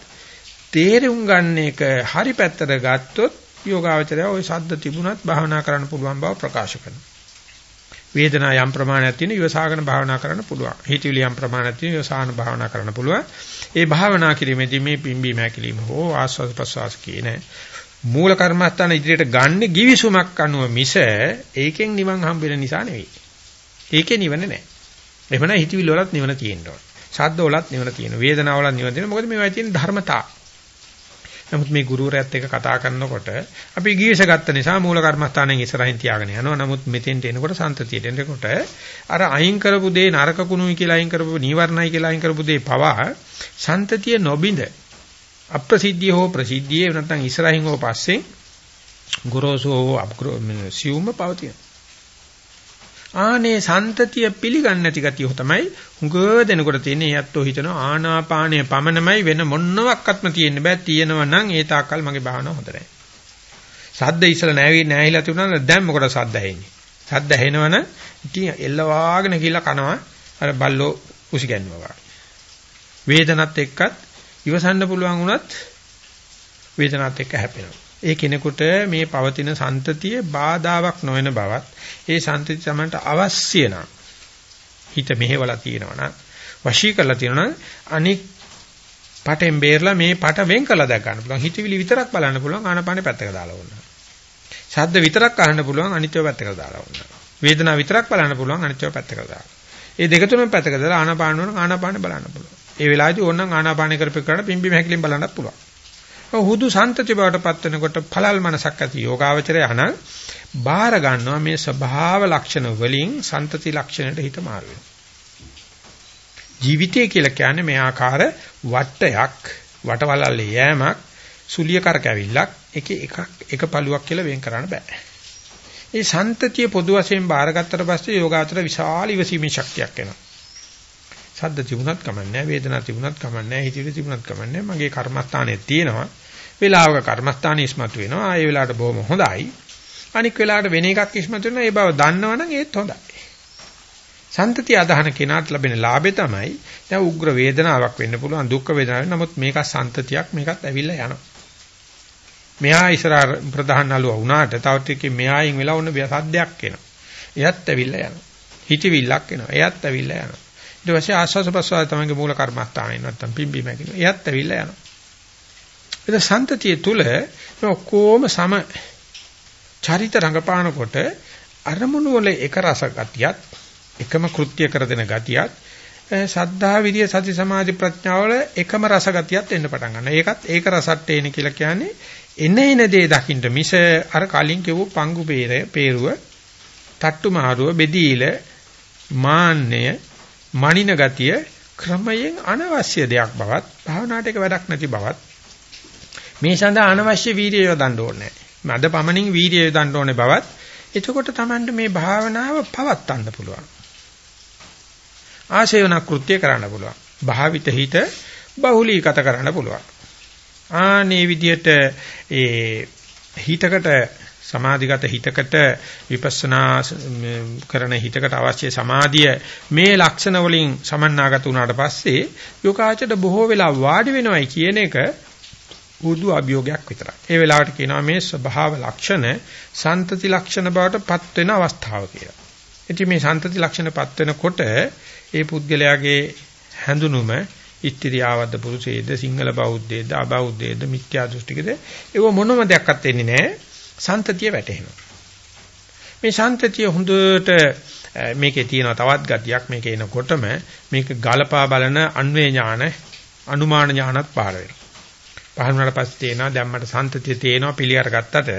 තේරුම් ගන්න එක හරි පැත්තට ගත්තොත් යෝගාවචරය ওই සද්ද තිබුණත් භාවනා කරන්න පුළුවන් බව ප්‍රකාශ කරනවා. වේදනා යම් ප්‍රමාණයක් තියෙන ඉවසාගෙන භාවනා කරන්න පුළුවන්. හිතවිලි යම් ප්‍රමාණයක් තියෙන ඉවසාන භාවනා කරන්න පුළුවන්. ඒ භාවනා කිරීමේදී මේ පිම්බි මෑකිලිම හෝ ආස්වාද ප්‍රසවාස කියන මූල කර්මස්ථාන ඉදිරියට ගන්න givisුමක් අනුව මිස ඒකෙන් නිවන් හම්බෙන නිසා නෙවෙයි. ඒකේ නිවන නැහැ. එහෙමනම් හිතවිලි වලත් නිවන තියෙන්න ඕන. ශබ්ද වලත් නිවන තියෙන. වේදනාව වලත් නිවන තියෙන. මොකද මේවා තියෙන ධර්මතා. නමුත් මේ ගුරුවරයාත් එක්ක කතා කරනකොට අපි ගීවිස ගත්ත නිසා මූල කර්මස්ථානයෙන් ඉස්සරහින් තියාගෙන යනවා. නමුත් මෙතෙන්ට එනකොට සන්තතියට එනකොට අර අයින් කරපු දේ නරක කුණුයි කියලා අයින් කරපු නීවරණයි කියලා අයින් කරපු දේ පවා සන්තතිය නොබින්ද අප්‍රසිද්ධිය හෝ ප්‍රසිද්ධිය නැත්නම් ඉස්සරහින් හෝ පස්සේ ගොරෝසු හෝ අප්‍රෝ සියුම්ම පවතිනවා. ආනේ සන්තතිය පිළිගන්නේ නැති ගතිය තමයි හුඟ දෙනකොට තියෙන්නේ යැත්තෝ හිතනවා ආනාපානය පමණමයි වෙන මොනවත්ක්ත්ම තියෙන්න බෑ තියෙනව නම් ඒ තාක්කල් මගේ භාවනාව හොඳ නැහැ. සද්ද ඉස්සලා නැවි නැහිලා තිබුණා දැන් මොකටද සද්ද ඇහෙන්නේ? සද්ද ඇහෙනවනම් ඉතින් එල්ලවාගෙන ගිහිල්ලා කනවා අර බල්ලෝ කුසි ගැන්නුවා. වේදනත් එක්කත් ඉවසන්න පුළුවන් වුණත් වේදනත් එක්ක හැපෙනවා. ඒ කෙනෙකුට මේ පවතින සන්තතිය බාධාවක් නොවන බවත් ඒ සන්තතිය තමයි අවශ්‍ය නම් හිත මෙහෙवला තියෙනවා නම් වශී කරලා තියෙනවා නම් අනික් පටෙන් බේරලා මේ පට වෙන් කරලා දැක් ගන්න පුළුවන් හිතවිලි විතරක් බලන්න පුළුවන් ආනපානෙ පැත්තක දාලා වුණා. ශබ්ද විතරක් අහන්න පුළුවන් අනිත්‍යව පැත්තක දාලා වුණා. වේදනාව විතරක් බලන්න පුළුවන් අනිත්‍යව පැත්තක දාලා. ඒ දෙක තුනම පැත්තක දාලා ආනාපාන වුණා ආනාපානෙ බලන්න පුළුවන්. ඒ වෙලාවේදී ඕනනම් ආනාපානෙ කරපෙක් කරලා පිම්බි මහැකිලින් බලන්නත් පුළුවන්. හුදු සන්තති බවට පත් වෙනකොට පළල් මනසක් ඇති යෝගාවචරය අහන බාර ගන්නවා මේ ස්වභාව ලක්ෂණ වලින් සන්තති ලක්ෂණයට හිත මාරු වෙනවා. ජීවිතය කියලා කියන්නේ මේ ආකාර වටයක් වටවලල්ලේ යෑමක් සුලිය කරකැවිල්ලක් එක එකක් එක පළුවක් කියලා වෙන් කරන්න බෑ. මේ සන්තතිය පොදු වශයෙන් බාරගත්තට පස්සේ යෝගාචර විශාල ඉවසීමේ ශක්තියක් එනවා. සද්ද තිබුණත් කමන්නේ වේදනා තිබුණත් කමන්නේ හිතිවිලි තිබුණත් කමන්නේ මගේ කර්මස්ථානයේ තියෙනවා වේලාවක කර්මස්ථානයේ ඉස්මතු වෙනවා. ඒ වෙලාවට බොහොම හොඳයි. අනික් වෙලාවට වෙන එකක් ඉස්මතු වෙනවා. ඒ බව දන්නවනම් ඒත් හොඳයි. සන්තතිය අදහන කෙනාට ලැබෙන ලාභය තමයි දැන් උග්‍ර වේදනාවක් වෙන්න පුළුවන් දුක් වේදනාවක් නමුත් මේක සන්තතියක් මේකත් ඇවිල්ලා යනවා. මෙහා ඉස්සරහ ප්‍රධාන නළුව වුණාට තව ටිකකින් මෙහායින් වෙලා ඔන්න සද්දයක් එනවා. එයත් ඇවිල්ලා යනවා. හිතවිල්ලක් එනවා. එයත් ඇවිල්ලා යනවා. ඊට පස්සේ ආස්වාස ප්‍රසවාස තමයි මූල කර්මස්ථානේ නැත්තම් පිම්බි මැකිනු. එයත් ඇවිල්ලා යනවා. ඒක සන්තතිය තුල ඔක්කොම සම චරිත රඟපානකොට අරමුණු වල එක රස ගතියත් එකම කෘත්‍ය කර දෙන ගතියත් සද්ධා විරිය සති සමාධි ප්‍රඥාවල එකම රස ගතියත් එන්න පටන් ගන්නවා. ඒකත් ඒක රසට්ට එන කියලා කියන්නේ එන එන දේ දකින්න මිස අර කලින් කිව්ව පංගු peerය peeruව තට්ටු මාරුව බෙදීල මාන්නය මනින ගතිය ක්‍රමයෙන් අනවශ්‍ය දෙයක් බවත් භාවනාවට එක වැඩක් නැති බවත් මේ සඳහා අනවශ්‍ය වීර්යය යොදන්න ඕනේ නැහැ. මද පමණින් වීර්යය යොදන්න ඕනේ බවත් එතකොට Tamanට මේ භාවනාව පවත්වන්න පුළුවන්. ආශේවන කෘත්‍ය කරන්න පුළුවන්. භාවිත හිත බහුලීගත කරන්න පුළුවන්. ආනේ විදියට ඒ හිතකට සමාධිගත හිතකට විපස්සනා කරන හිතකට අවශ්‍ය සමාධිය මේ ලක්ෂණ වලින් සමන්නාගත වුණාට පස්සේ යෝගාචරයට බොහෝ වෙලා වාඩි වෙනවයි කියන එක උදු අභියෝගයක් විතරයි. ඒ වෙලාවට කියනවා මේ ස්වභාව ලක්ෂණ සන්තති ලක්ෂණ බවට පත් වෙන අවස්ථාව කියලා. ඉතින් මේ සන්තති ලක්ෂණ පත් වෙනකොට ඒ පුද්ගලයාගේ හැඳුනුම ඉත්‍ත්‍යාවද්ද පුරුෂයේද සිංහල බෞද්ධයේද අබෞද්ධයේද මිත්‍යා දෘෂ්ටිකද ඒව මොනම දෙයක්වත් වෙන්නේ නැහැ. සන්තතිය වැටෙනවා. මේ සන්තතිය හොඳට මේකේ තියෙන තවත් ගතියක් මේකේ එනකොටම මේක ගලපා බලන අන්වේ ඥාන අනුමාන ඥානත් පහළ වෙනවා. පහළ වුණාට පස්සේ තේනවා දැන් මට සන්තතිය තේනවා පිළියර ගත්තට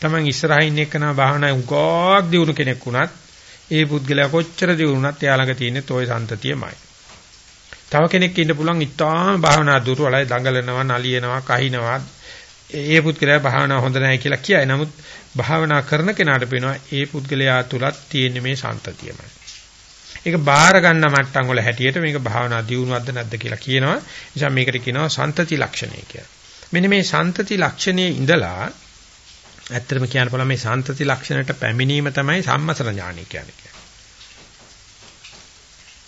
තමන් ඉස්සරහින් එක්කන භාවනා උගෝක් දියුණු කෙනෙක් වුණත් ඒ පුද්ගලයා කොච්චර දියුණුනත් එයා ළඟ තියෙන්නේ toy සන්තතියමයි. තව කෙනෙක් ඉන්න පුළුවන් ඉතාම භාවනා දුර්වලයි දඟලනවා නලියනවා කහිනවා ඒ පුද්ගලයා භාවනා හොඳ නැහැ කියලා කියයි. නමුත් භාවනා කරන කෙනාට පේනවා ඒ පුද්ගලයා තුලත් තියෙන මේ සාන්තතියමයි. ඒක බාහිර ගන්න මට්ටම් වල හැටියට මේක භාවනා දියුණුවක්ද නැද්ද කියලා කියනවා. නිසා මේකට කියනවා සන්තති ලක්ෂණය කියලා. මෙන්න මේ සන්තති ලක්ෂණයේ ඉඳලා ඇත්තටම කියන්න පුළුවන් මේ සන්තති ලක්ෂණයට පැමිණීම තමයි සම්මසන ඥානය කියන්නේ.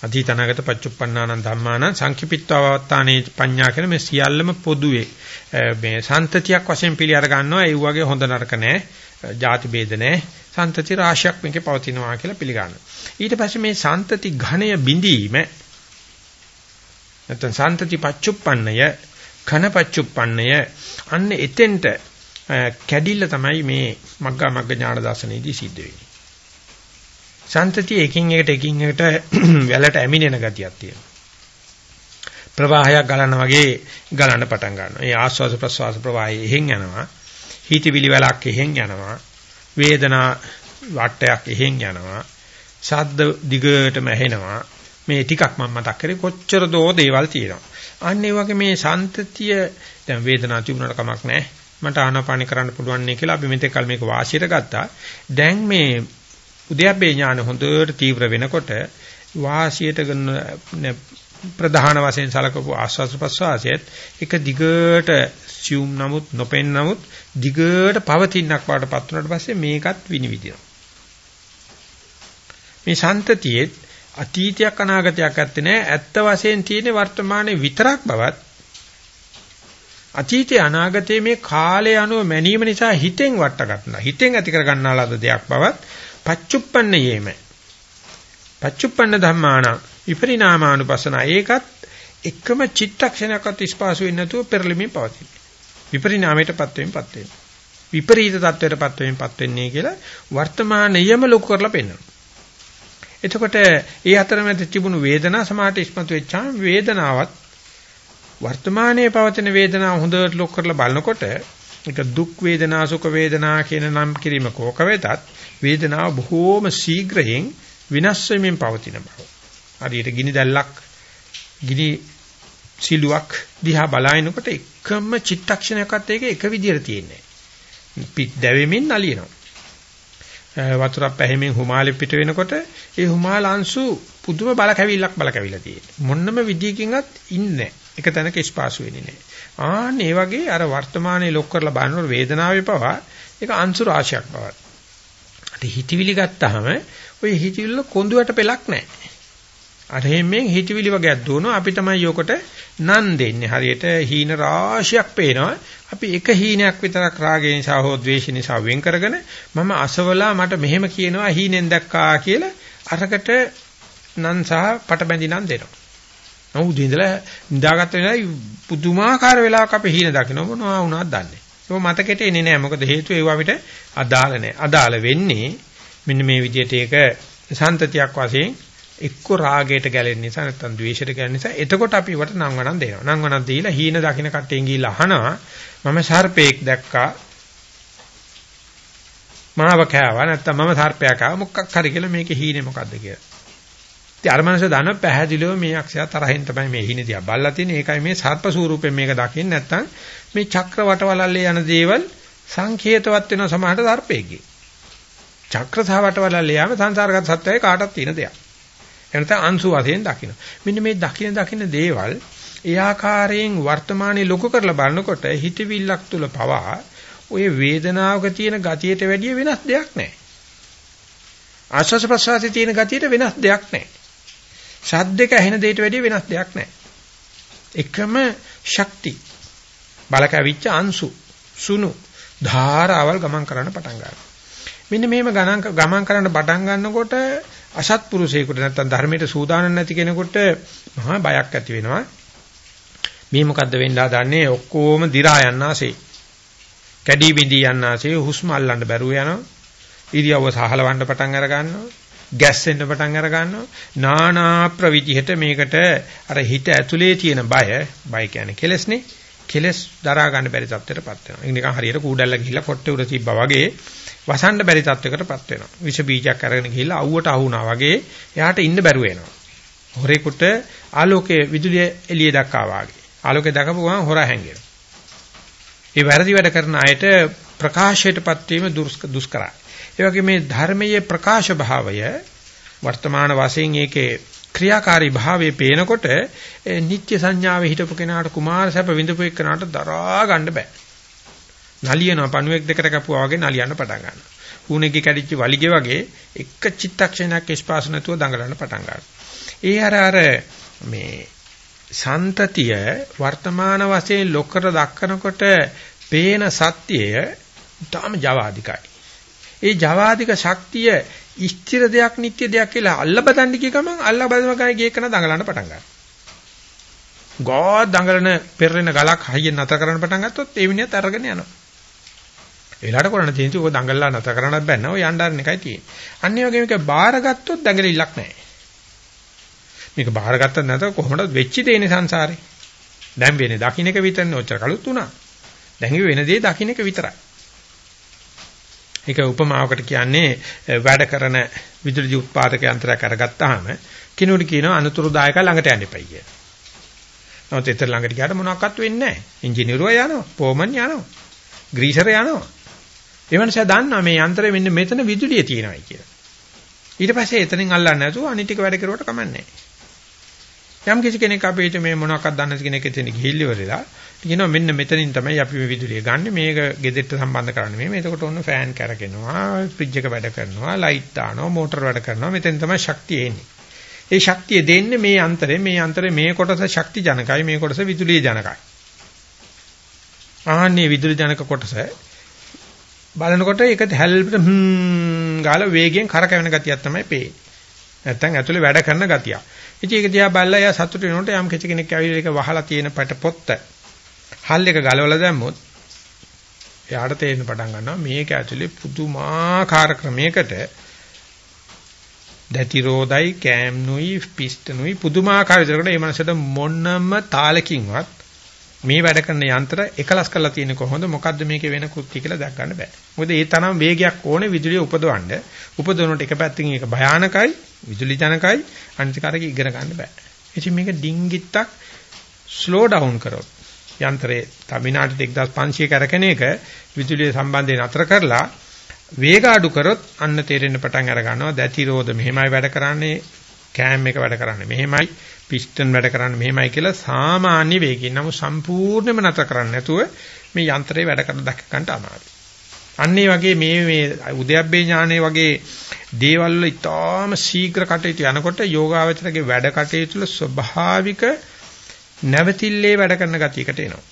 අධිතනගත පච්චුප්පන්නානං ධම්මානං සංකිපිත්වවත්තානේ පඤ්ඤා කියන මේ සියල්ලම පොදුවේ මේ සන්තතියක් වශයෙන් පිළි අර ගන්නවා ඒ වගේ හොඳ නරක නැහැ ಜಾති ભેද නැහැ සන්තති රාශියක් මේකේ පවතිනවා කියලා පිළිගන්නවා ඊට පස්සේ මේ සන්තති ඝණය බිඳීම නැත්නම් සන්තති පච්චුප්පන්නය ඝන පච්චුප්පන්නය අන්න එතෙන්ට කැඩිල්ල තමයි මේ මග්ගා මග්ග ඥාන දර්ශනයේදී සිද්ධ වෙන්නේ සන්තතිය එකින් එකට එකින් එකට වැලට ඇමිනෙන ගතියක් තියෙනවා. ප්‍රවාහයක් ගලන වගේ ගලන්න පටන් ගන්නවා. ඒ ආස්වාස ප්‍රස්වාස ප්‍රවාහය එහෙන් යනවා. හිතවිලි වලක් එහෙන් යනවා. වේදනා වටයක් එහෙන් යනවා. ශබ්ද දිගටම ඇහෙනවා. මේ ටිකක් මම මතක් කරේ කොච්චර දෝ දේවල් තියෙනවා. අන්න ඒ වගේ මේ සන්තතිය දැන් වේදනාව තිබුණාට කමක් නැහැ. මට ආනාපානි කරන්න පුළුවන් නේ කියලා අපි මෙතෙක් කල මේක වාසියට ගත්තා. දැන් මේ උද්‍යප්පේ ඥාන හොඳට තීව්‍ර වෙනකොට වාසියට ගන්න ප්‍රධාන වශයෙන් සලකපු ආස්වාද ප්‍රසවාසයත් එක දිගට සියුම් නමුත් නොපෙන් නමුත් දිගට පවතිනක් වාටපත් වුණාට පස්සේ මේකත් විනිවිදිනවා. මේ සන්තතියේ අතීතයක් අනාගතයක් ඇත්තේ නැහැ. ඇත්ත වශයෙන් තියෙන වර්තමානයේ විතරක් බවත් අතීතේ අනාගතයේ මේ කාලය අනුව මැනීම නිසා හිතෙන් වට ගන්නවා. හිතෙන් ඇති කර ගන්නා ලද දෙයක් බවත් පච්චුප්පන්න යේම. පච්චුප්පන්න ධම්මාන විපරිණාමානුපස්සන ඒකත් එකම චිත්තක්ෂණයක්වත් ස්පාසු වෙන්නේ නැතුව පෙරලිමින් පවතින. විපරිණාමයටපත් වෙමින්පත් වෙනවා. විපරීත තත්වයටපත් වෙමින්පත් වෙන්නේ කියලා වර්තමානයම ලොකු කරලා පෙන්වනවා. එතකොට ඒ අතරමැද තිබුණු වේදනා සමාට ඉස්මතු වෙච්චාම වේදනාවත් වර්තමානයේ පවතින වේදනාව හොඳට ලොක් කරලා බලනකොට ඒක දුක් වේදනා සුඛ වේදනා කියන නම් කිරීම කෝක වෙතත් වේදනාව බොහෝම ශීඝ්‍රයෙන් විනාශ වෙමින් පවතින බව. හරියට ගිනි දැල්ලක් ගිනි සිලුවක් දිහා බලනකොට එකම චිත්තක්ෂණයකත් ඒක එක විදිහට තියෙන්නේ. පිට දැවෙමින් නලියනවා. වතුරක් පැහැමින් හුමාලෙ පිට වෙනකොට ඒ හුමාල අංශු පුදුම බල කැවිල්ලක් බල කැවිලා තියෙන්නේ. මොන්නම විදියකින්වත් ඉන්නේ එක තැනක ස්පාසු වෙන්නේ නැහැ. ආන්න ඒ වගේ අර වර්තමානයේ ලොක් කරලා බලනකොට වේදනාවේ පවා ඒක අංශු රාශියක් බව. අද හිතවිලි ගත්තාම ওই හිතවිල්ල කොඳුයට පෙලක් නැහැ. අර හැමෙන් හිතවිලි වගේක් දුවනවා අපි තමයි යොකට නන් දෙන්නේ. හරියට හීන රාශියක් පේනවා. අපි එක හීනයක් විතරක් රාගය නිසා හෝ ද්වේෂ නිසා වෙන් කරගෙන මම අසවලා මට මෙහෙම කියනවා හීනෙන් දැක්කා කියලා අරකට නන් සහ පටබැඳි නන් දෙනවා. නමුත් ඉඳලා නිදාගත්ත වෙලාවයි පුදුමාකාර වෙලාවක අපි හීන දකින්න මොනවා වුණාද දන්නේ. ඒක මතකෙට එන්නේ නැහැ. මොකද හේතුව ඒව අපිට අදාළ නැහැ. අදාළ වෙන්නේ මෙන්න මේ විදිහට ඒක සන්තතියක් වශයෙන් එක්ක රාගයට ගැලෙන නිසා නැත්නම් ද්වේෂයට ගැලෙන නිසා එතකොට අපි වට නංවනන් දෙනවා. නංවනන් දීලා හීන දකින්න කට්ටියන් ගිහිල්ලා අහනවා මම සර්පෙක් දැක්කා. මාව කෑවා නැත්නම් මම සර්පයා කෑවා මොකක් හරි කියලා මේකේ හීනේ මොකද්ද කියලා. ඉතින් අර මනස දන්න පැහැදිලිව මේ අක්ෂය තරහින් තමයි මේ හීනේ දිහා බල්ලා තියෙන්නේ. ඒකයි මේ සර්ප ස්වරූපයෙන් මේක දකින්නේ නැත්නම් මේ චක්‍ර වටවලල්ලේ යන දේවල් සංකේතවත් වෙන සමහරට සර්පෙක්ගේ. චක්‍ර සහ වටවලල්ලේ යෑම සංසාරගත සත්‍යයේ කාටවත් තියෙන දෙයක්. එනත අංශු වශයෙන් දකින්න. මෙන්න මේ දකින්න දකින්න දේවල් ඒ ආකාරයෙන් වර්තමානයේ ලොකු කරලා බලනකොට හිතවිල්ලක් තුල පවා ඔය වේදනාවක තියෙන ගතියට වැඩිය වෙනස් දෙයක් නැහැ. ආශ්වාස ප්‍රශ්වාසයේ තියෙන ගතියට වෙනස් දෙයක් නැහැ. ශබ්දක ඇහෙන දෙයට වැඩිය වෙනස් දෙයක් නැහැ. එකම ශක්ති බලකවිච්ච අංශු සුණු ධාරාවල් ගමන් කරන්න පටන් ගන්නවා. මෙන්න මේව ගණන් ගමන් කරන්න පටන් ගන්නකොට අසත්පුරුෂයෙකුට නැත්තම් ධර්මයට සූදානම් නැති කෙනෙකුට මහා බයක් ඇති වෙනවා. මේ මොකද්ද වෙන්න හදන්නේ ඔක්කොම දි รา යන්නාසේ. කැඩි බිඳි යන්නාසේ හුස්ම අල්ලන්න බැරුව යනවා. ඉරියව්ව සහලවන්න පටන් අර ගන්නවා. ගැස්සෙන්න පටන් අර ගන්නවා. නානා ප්‍රවිධියට මේකට අර හිත ඇතුලේ තියෙන බය, බය කියන්නේ කෙලස්නේ. කෙලස් දරා ගන්න බැරි තත්ත්වයකටපත් වෙනවා. ඒක නිකන් හරියට කූඩැල්ල ගිහිල්ලා කොට්ටේ උඩ තිබ්බා වගේ වසන්න බැරි තත්වයකටපත් වෙනවා. විෂ බීජයක් අරගෙන ගිහිල්ලා අවුවට අහුණා වගේ එයාට ඉන්න බැරුව වෙනවා. හොරේකට ආලෝකයේ විදුලිය එළිය දක්වා වගේ. ආලෝකය දකපු ගමන් හොරා හැංගෙනවා. ඒ වැරදි වැඩ කරන අයට ප්‍රකාශයටපත් වීම දුෂ්කරයි. ඒ වගේ මේ ධර්මයේ ප්‍රකාශ භාවය වර්තමාන වශයෙන් ඒකේ ක්‍රියාකාරී භාවයේ පේනකොට නිත්‍ය සංඥාවේ හිටපු කෙනාට කුමාර සැප විඳපු එක්කනට දරා ගන්න බෑ. නලියනවා පණුවෙක් දෙකට කැපුවා වගේ නලියන්න පටන් ගන්නවා. හුණෙක්ගේ කැඩිච්ච වලිගේ වගේ එක චිත්තක්ෂණයක් ස්පාස නැතුව දඟලන්න පටන් ගන්නවා. ඒ අර අර මේ සන්තතිය වර්තමාන වශයෙන් ලොකර දක්කනකොට පේන සත්‍යය තාම ජවාදිකයි. ඒ ජවාදික ශක්තිය ස්ථිර දෙයක් නිත්‍ය දෙයක් කියලා අල්ල බදන්න කිය ගමන් අල්ල බදම ගානේ ගිය කරන දඟලන්න පටන් ගන්නවා. ගෝ දඟලන පෙරෙන ගලක් හයියෙන් නැතර කරන්න පටන් ගත්තොත් ඒ මිනිහත් අරගෙන යනවා. ඒලාට කරන්න තියෙන්නේ ඔය දඟලලා නැත කරන්නත් බෑ ඔය යන්න එකයි තියෙන්නේ. අන්න ඒ වගේ මේක බාරගත්තොත් දඟලිල්ලක් නැහැ. මේක බාරගත්තත් නැත කොහොමද වෙච්ච දේනේ සංසාරේ. දැන් වෙන්නේ දකින්න එක විතරනේ ඔච්චර කලුත් උනා. දැන් වෙන දේ දකින්න එක විතරයි. ඒක උපමාවකට කියන්නේ වැඩ කරන විදුලි උත්පාදක යන්ත්‍රයක් අරගත්තාම කිනුට කියනවා අනුතුරුදායක ළඟට යන්න එපයි කියලා. නමුත් ඒතර ළඟට ගියාට මොනවක්වත් වෙන්නේ නැහැ. ඉංජිනේරුවා යනවා, පෝමන් යනවා, ග්‍රීසර් යනවා. ඒ මනුස්සයා දන්නවා මේ යන්ත්‍රය මෙන්න මෙතන විදුලිය තියෙනවායි කියලා. ඊට පස්සේ එතනින් අල්ලන්නේ නැතුව අනිත් ටික වැඩ කරුවට කමන්නේ යම් කිසි කෙනෙක් අපිට මේ මොනවක්වත් දන්නේ නැති කෙනෙක් එතන ගිහිල්ලිවරලා කියනවා මෙන්න මෙතනින් තමයි අපි මේ විදුලිය ගන්න. මේක ගෙදෙට්ට සම්බන්ධ කරන්නේ මේ එතකොට ඔන්න ෆෑන් කරගෙනවා ෆ්‍රිජ් එක වැඩ කරනවා ලයිට් දානවා මෝටර වැඩ කරනවා. මෙතෙන් තමයි ශක්තිය එන්නේ. ඒ ශක්තිය දෙන්නේ මේ අන්තරේ මේ අන්තරේ මේ කොටස ශක්ති ජනකයි මේ කොටස විදුලිය ජනකයි. ආන්නේ විදුලි ජනක කොටස. බලනකොට ඒක හැල්පට හ්ම් ගාලා වේගයෙන් කරකැවෙන ගතියක් තමයි පේන්නේ. නැත්තම් ඇතුලේ වැඩ කරන ගතිය. ඉතින් ඒක දිහා බලලා එයා සතුටු වෙනකොට යම් කිසි කෙනෙක් ඇවිල්ලා ඒක වහලා තියෙන පැට පොත්ත හල් එක ගලවලා දැම්මොත් එයාට තේරෙන්න පටන් ගන්නවා මේක ඇතුලේ පුදුමාකාර ක්‍රමයකට දැටි රෝදයි කෑම්නුයි පිස්ටනුයි පුදුමාකාර විදිහකට මේ මනසට මොනම තාලකින්වත් මේ වැඩ කරන යන්ත්‍ර එකලස් කරලා තියෙන්නේ කොහොමද මොකද්ද මේකේ වෙන කෘත්‍ය කියලා දැක් ගන්න බෑ. මොකද ඒ තරම් වේගයක් ඕනේ විදුලිය උපදවන්න. උපදවනකොට එක පැත්තකින් ඒක භයානකයි, විදුලි ජනකයි, අනිත් කාරක ඉගෙන ගන්න බෑ. ඉතින් මේක ඩිංගිත්තක් ස්ලෝ ඩවුන් කරොත් යන්ත්‍රයේ තමිනාටට 1500 කරකෙන එක විදුලිය සම්බන්ධයෙන් අතර කරලා වේග අඩු කරොත් අන්න තේරෙන්න පටන් අර ගන්නවා දැටි රෝද මෙහෙමයි වැඩ කරන්නේ කෑම් එක වැඩ කරන්නේ මෙහෙමයි, පිස්ටන් වැඩ කරන්නේ මෙහෙමයි කියලා සාමාන්‍ය වේගයෙන් නමුත් සම්පූර්ණයෙන්ම නැතර කරන්නේ නැතුව මේ යන්ත්‍රේ වැඩ කරන දැක ගන්නට අමාරුයි. අන්න ඒ වගේ මේ මේ උද්‍යප්පේ ඥානයේ වගේ දේවල් වල ඊටාම ශීඝ්‍ර කටයුතු යනකොට යෝගාවචරගේ වැඩ කටයුතු වල ස්වභාවික නැවතිල්ලේ වැඩ කරන ගතියකට එනවා.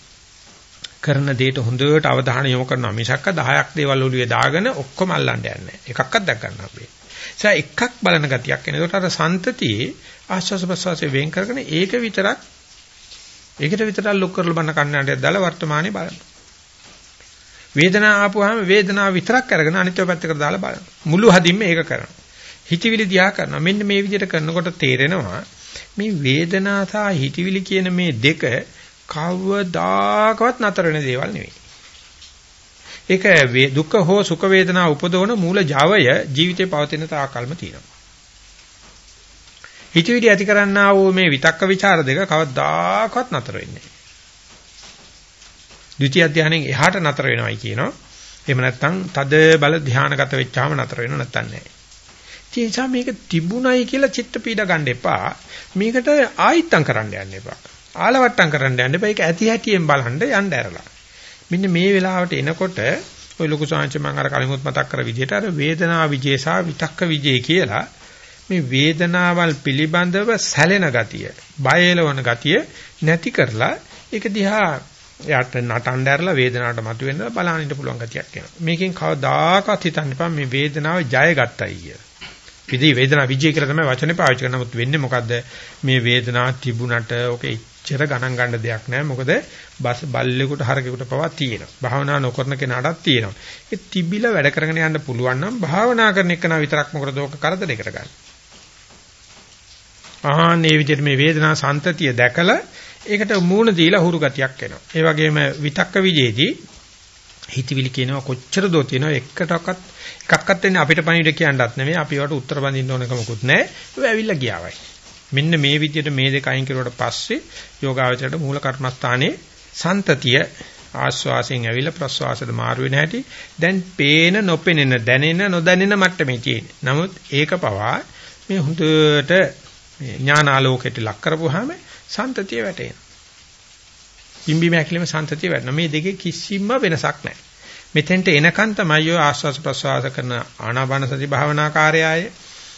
කරන දෙයට හොඳට අවධානය යොමු කරනවා මිසක්ක 10ක් දේවල් ඔළුවේ දාගෙන ඔක්කොම අල්ලන්න යන්නේ නැහැ. එකක්වත් දැක් ගන්න අපේ. ඒ එකක් බලන ගතියක් එන. ඒකට අර සන්තතියේ ආශ්වාස ප්‍රශ්වාසයේ වෙන් කරගෙන ඒක විතරක් ඒකට විතරක් ලොක් කරලා බන්න කන්නට දාලා වර්තමානයේ බලනවා. වේදනාව ආපුවාම වේදනාව විතරක් අරගෙන අනිත් පැත්තකට දාලා බලනවා. මුළු හදින්ම ඒක කරනවා. හිතවිලි දිහා කරනවා. මෙන්න මේ විදිහට කරනකොට තේරෙනවා මේ වේදනා සහ හිතවිලි කියන මේ දෙක කවදාකවත් නතර වෙන දේවල් නෙවෙයි. ඒක දුක්ඛ හෝ සුඛ වේදනා උපදවන මූල ජවය ජීවිතේ පවතින තාකල්ම තියෙනවා. හිතවිලි ඇති කරන්නා වූ මේ විතක්ක ਵਿਚාර දෙක කවදාකවත් නතර වෙන්නේ නැහැ. ද්විතිය ධානයෙන් එහාට නතර වෙනවයි කියනවා. එහෙම නැත්නම් තද බල ධානගත වෙච්චාම නතර වෙනව නැත්නම් නැහැ. ඒ නිසා මේක තිබුණයි කියලා චිත්ත පීඩ ගන්න එපා. මේකට ආයිත්තම් කරන්න යන්න එපා. ආලවට්ටම් කරන්න යන්න එපා. ඒක ඇති හැටියෙන් බලන්න යන්න ඇරලා. මෙන්න මේ වෙලාවට එනකොට ওই ලොකු සාංශ මම අර කලිමුත් මතක් කර විදිහට අර වේදනා විජේසා විතක්ක විජේ කියලා මේ වේදනාවල් පිළිබඳව සැලෙන ගතිය, බය එලවන ගතිය නැති කරලා ඒක දිහා එයාට නටන්න ඇරලා වේදනාවට මතුවෙන්න බලන්න ඉන්න පුළුවන් ගතියක් එනවා. මේකෙන් කවදාකවත් හිතන්න එපා මේ වේදනාව ජය ගත්තයි කියලා. විදි වේදනාව විජය කියලා තමයි වචනේ පාවිච්චි කරන්නේ. නමුත් වෙන්නේ මොකද්ද? මේ වේදනාව තිබුණට ඔක ඉච්චර ගණන් ගන්න දෙයක් නැහැ. මොකද බස් බල්ලෙකුට හරකෙකුට පවා තියෙනවා. භාවනා නොකරන කෙනාටත් තියෙනවා. ඒ තිබිලා වැඩ කරගෙන යන්න පුළුවන් නම් භාවනා කරන එකනා විතරක් මොකද ඕක කරදරයකට ගන්න. ආහනේ විදිහට මේ වේදනා සන්තතිය දැකලා ඒකට මූණ දීලා හුරු ගතියක් එනවා. ඒ වගේම විතක්ක විජේදී හිතවිලි කියනවා කොච්චර දෝ තියෙනවා එකටවත් එකක්වත් වෙන්නේ අපිට පණිවිඩ කියන්නත් නෙමෙයි අපි වට උත්තර බඳින්න ඕන කමකුත් නැහැ. ඒක ඇවිල්ලා ගියාවයි. මෙන්න මේ විදිහට මේ දෙක අයින් කරුවට පස්සේ යෝගාවචරයට මූල කර්මස්ථානයේ සන්තතිය ආස්වාසයෙන් ඇවිල්ලා ප්‍රස්වාසයට මාරු වෙන හැටි දැන් පේන නොපෙනෙන දැනෙන නොදැනෙන මට්ටමේ තියෙන. නමුත් ඒක පවා මේ හොඳට ඥානාලෝකයට ලක් කරපුවාම සන්තතිය වැටෙනවා. පිම්බි මැකිලිම සන්තතිය වැටෙනවා. මේ දෙකේ කිසිම වෙනසක් නැහැ. මෙතෙන්ට එනකන් තමයි ඔය ආස්වාස් ප්‍රස්වාස කරන ආනාපාන සති භාවනාකාරයය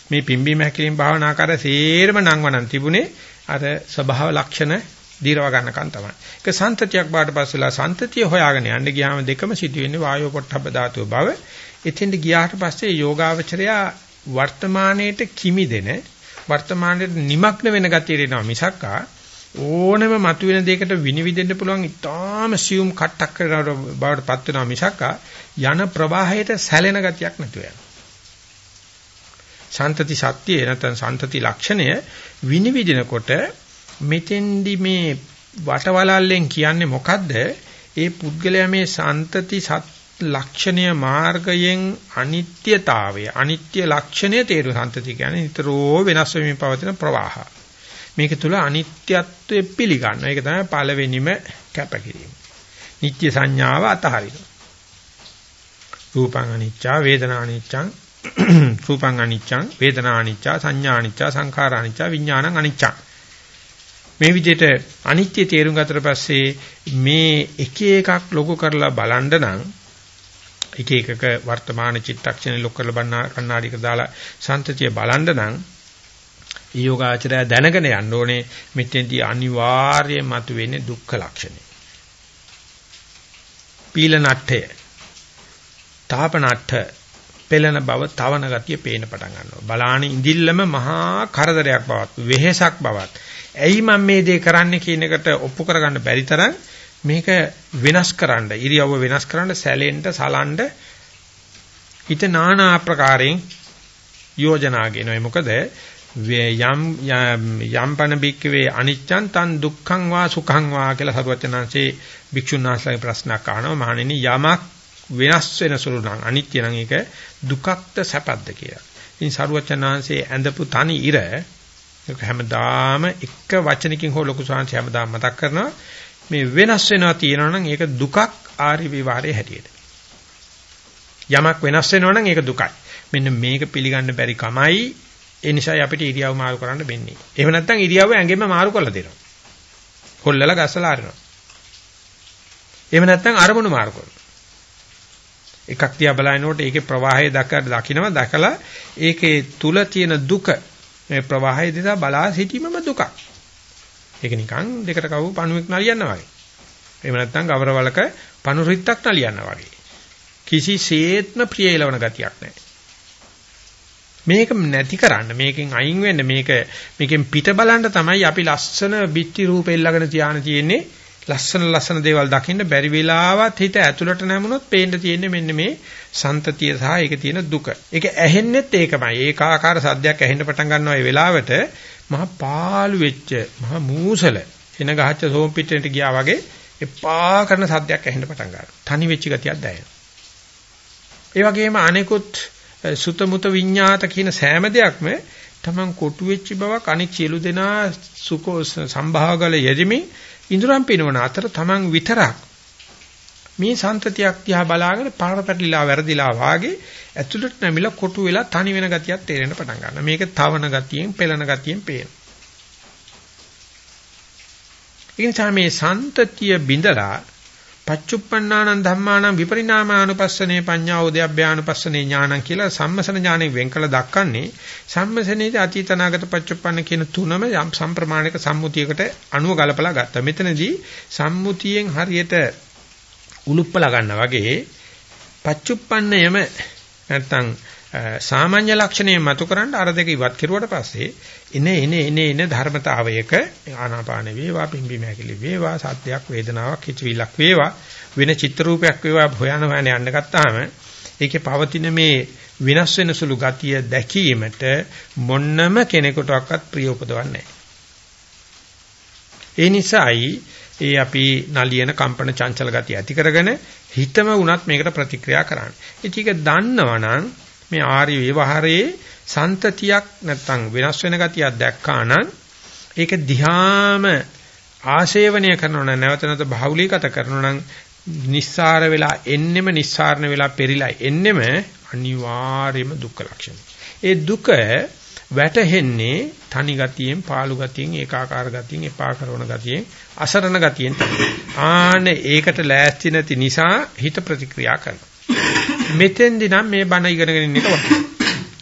මේ පිම්බි මැකිලිම භාවනාකාරය සේරම නංවනන් තිබුණේ අර ස්වභාව ලක්ෂණ දීරව ගන්නකන් තමයි. ඒක සන්තතියක් බාට පස්සෙලා සන්තතිය හොයාගෙන යන්න ගියාම දෙකම සිදුවෙන්නේ වායෝ පොට්ටබ්බ ධාතුව බව. එතෙන්ට ගියාට පස්සේ යෝගාවචරයා වර්තමානයේට කිමි දෙන වර්තමානයේ নিমগ্ন වෙන ගතිය දෙනවා මිසක්කා ඕනෙම මතුවෙන දෙයකට විනිවිදෙන්න පුළුවන් ඉතාම සියුම් කට්ටක් කරන බවට පත් වෙනවා මිසක්කා යන ප්‍රවාහයට සැලෙන ගතියක් නැතුව යනවා. සන්තති සත්‍යය නැත්නම් සන්තති ලක්ෂණය විනිවිදිනකොට මෙතෙන්දි මේ වටවලල්ලෙන් කියන්නේ මොකද්ද? ඒ පුද්ගලයා මේ සන්තති සත් ලක්ෂණීය මාර්ගයෙන් අනිත්‍යතාවය අනිත්‍ය ලක්ෂණය තේරු සම්තති කියන්නේ නිතරෝ වෙනස් වෙමින් පවතින ප්‍රවාහ. මේක තුල අනිත්‍යත්වය පිළිගන්න. ඒක තමයි පළවෙනිම කැපකිරීම. නිත්‍ය සංඥාව අතහරිනවා. රූපං අනිච්චා වේදනා අනිච්චං රූපං අනිච්චං වේදනා අනිච්චා සංඥා අනිච්චා සංඛාර අනිච්චා විඥානං අනිච්චං මේ විදිහට අනිත්‍ය තේරුම් ගතට පස්සේ මේ එක එකක් ලොකු කරලා බලන්න නම් එක එකක වර්තමාන චිත්තක්ෂණය ලොක් කරලා බන්න කණ්ණාඩියක දාලා සන්තතිය බලන්න නම් යෝගාචරය දැනගෙන යන්න ඕනේ මෙතෙන්දී අනිවාර්යයෙන් මතුවෙන්නේ දුක්ඛ ලක්ෂණය. පීලනට්ඨය. තාපනට්ඨ පෙළෙන බව තවන ගතිය පේන පටන් ගන්නවා. බලාන ඉඳිල්ලම මහා කරදරයක් බවත් වෙහෙසක් බවත්. ඇයි මම මේ දේ කරන්නේ කියන එකට ඔප්පු කරගන්න බැරි තරම් මේක වෙනස් කරන්න ඉරියව්ව වෙනස් කරන්න සැලෙන්න සලන්න හිත নানা ආකාරයෙන් යෝජනා ගෙනයි මොකද යම් යම්පන බික්කවේ අනිච්චං තන් දුක්ඛං වා සුඛං වා කියලා සරුවචනාංශේ භික්ෂුන් වහන්සේගේ ප්‍රශ්නයක් අහනවා මහණෙනි යමක් වෙනස් වෙන සුළු නම් අනිත්‍ය නම් ඒක දුකක්ද සැපද්ද කියලා. ඉතින් සරුවචනාංශේ ඇඳපු තනි ඉර ඒක හැමදාම එක වචනකින් හෝ ලොකු සංහස හැමදාම මතක් කරනවා මේ වෙනස් වෙනවා තියෙනවා නම් ඒක දුකක් ආරි විවාරයේ හැටියට. යමක් වෙනස් වෙනවා නම් ඒක දුකයි. මෙන්න මේක පිළිගන්න බැරි කමයි ඒ නිසායි අපිට ඉරියව් මාරු කරන්න වෙන්නේ. එහෙම නැත්නම් ඉරියව්ව ඇඟෙම මාරු කරලා දෙනවා. කොල්ලලා ගස්සලා ආරිනවා. එහෙම නැත්නම් අරමුණු මාරු කරනවා. එකක් තියා බලනකොට ඒකේ ප්‍රවාහය දක්කට දකින්නවා දැකලා ඒකේ තුල තියෙන දුක මේ ප්‍රවාහය දිහා බලා සිටීමම දුකක්. ඒක නිකන් දෙකට කවු පණුවෙක් නලියනවා වගේ. එහෙම නැත්නම් ගවරවලක පණු රිත්තක් නලියනවා වගේ. කිසිසේත්ම ප්‍රිය එළවන ගතියක් නැහැ. මේක නැති කරන්න මේකෙන් අයින් වෙන්න මේක මේකෙන් පිට බලන්න තමයි අපි ලස්සන බිත්ති රූප එල්ලගෙන තියාන තියෙන්නේ ලස්සන ලස්සන දේවල් දකින්න බැරි වෙලාවත් හිත ඇතුළට නැමුණොත් පේන්න තියෙන්නේ මෙන්න මේ සන්තතිය සහ ඒකේ තියෙන දුක. ඒක ඇහෙන්නෙත් ඒකමයි. ඒකාකාර සද්දයක් ඇහෙන්න පටන් ගන්නවා ඒ වෙලාවට මහ පාළු වෙච්ච මහ මූසල එන ගහච්ච සෝම් පිටේට ගියා වගේ එපා කරන සද්දයක් ඇහෙන්න පටන් ගන්නවා. තනි වෙච්ච ගතියක් දැනෙනවා. ඒ වගේම අනෙකුත් සුතමුත විඤ්ඤාත කියන සෑම දෙයක්ම තමන් කොටු වෙච්ච බවක් අනික් සියලු දෙනා සුකෝ සම්භාගල යෙදෙමින් ඉඳුරම් පිනවන අතර තමන් විතරක් මේ සන්තතියක් දිහා බලාගෙන පාර පැටලිලා වැරදිලා වාගේ ඇතුළට නැමිලා කොටු වෙලා තනි වෙන ගතියක් තේරෙන්න පටන් ගන්නවා. මේක තවන ගතියෙන්, පෙළන ගතියෙන් පේන. ඒ නිසා මේ සන්තතිය බිඳලා පච්චුප්පන්නානං ධම්මානං විපරිණාමානුපස්සනේ පඤ්ඤා උද්‍යබ්භ්‍යානුපස්සනේ ඥානං කියලා සම්මසන ඥානෙ වෙන් කළ දක්වන්නේ සම්මසනේදී අතීතනාගත පච්චුප්පන්න කියන තුනම යම් සම්ප්‍රමාණික සම්මුතියකට අනුව ගලපලා ගත්තා. මෙතනදී සම්මුතියෙන් හරියට උලුප්පලා ගන්නා වගේ පච්චුප්පන්නයම නැත්තම් සාමාන්‍ය ලක්ෂණය මතුකරන්න අර දෙක ඉවත් කෙරුවට පස්සේ එන එන එන එන ධර්මතාවයක ආනාපාන වේවා පිම්බි මහැකිලි වේවා සත්‍යයක් වේදනාවක් හිතවිලක් වේවා වෙන චිත්‍ර රූපයක් වේවා හොයන හොයන යන්න ගත්තාම ඒකේ පවතින මේ විනාශ වෙන සුළු ගතිය දැකීමට මොන්නම කෙනෙකුටවත් ප්‍රිය උපදවන්නේ ඒ නිසායි ඒ අපි නලියන කම්පන චංචල ගතිය ඇති කරගෙන හිතම වුණත් මේකට ප්‍රතික්‍රියා කරන්නේ. ඒක දන්නවනම් මේ ආර්ය ව්‍යවහාරයේ සන්තතියක් නැත්තම් වෙනස් වෙන ගතියක් දැක්කා නම් ඒක දිහාම ආශේවනය කරනවා නම් නැවත නැවත බහුලීගත කරනවා නම් නිස්සාර වෙලා එන්නෙම නිස්සාරණ වෙලා පෙරිලා එන්නෙම අනිවාර්යම දුක්ඛ ලක්ෂණ. ඒ දුක වැටහෙන්නේ තනි ගතියෙන්, පාළු ගතියෙන්, ඒකාකාර ගතියෙන්, එපා කරන ගතියෙන්, අසරණ ගතියෙන් තමයි. ආන ඒකට ලෑස්ති නැති නිසා හිත ප්‍රතික්‍රියා කරනවා. මෙතෙන්දී නම් මේ බණ ඉගෙනගෙන ඉන්න එක වටිනවා.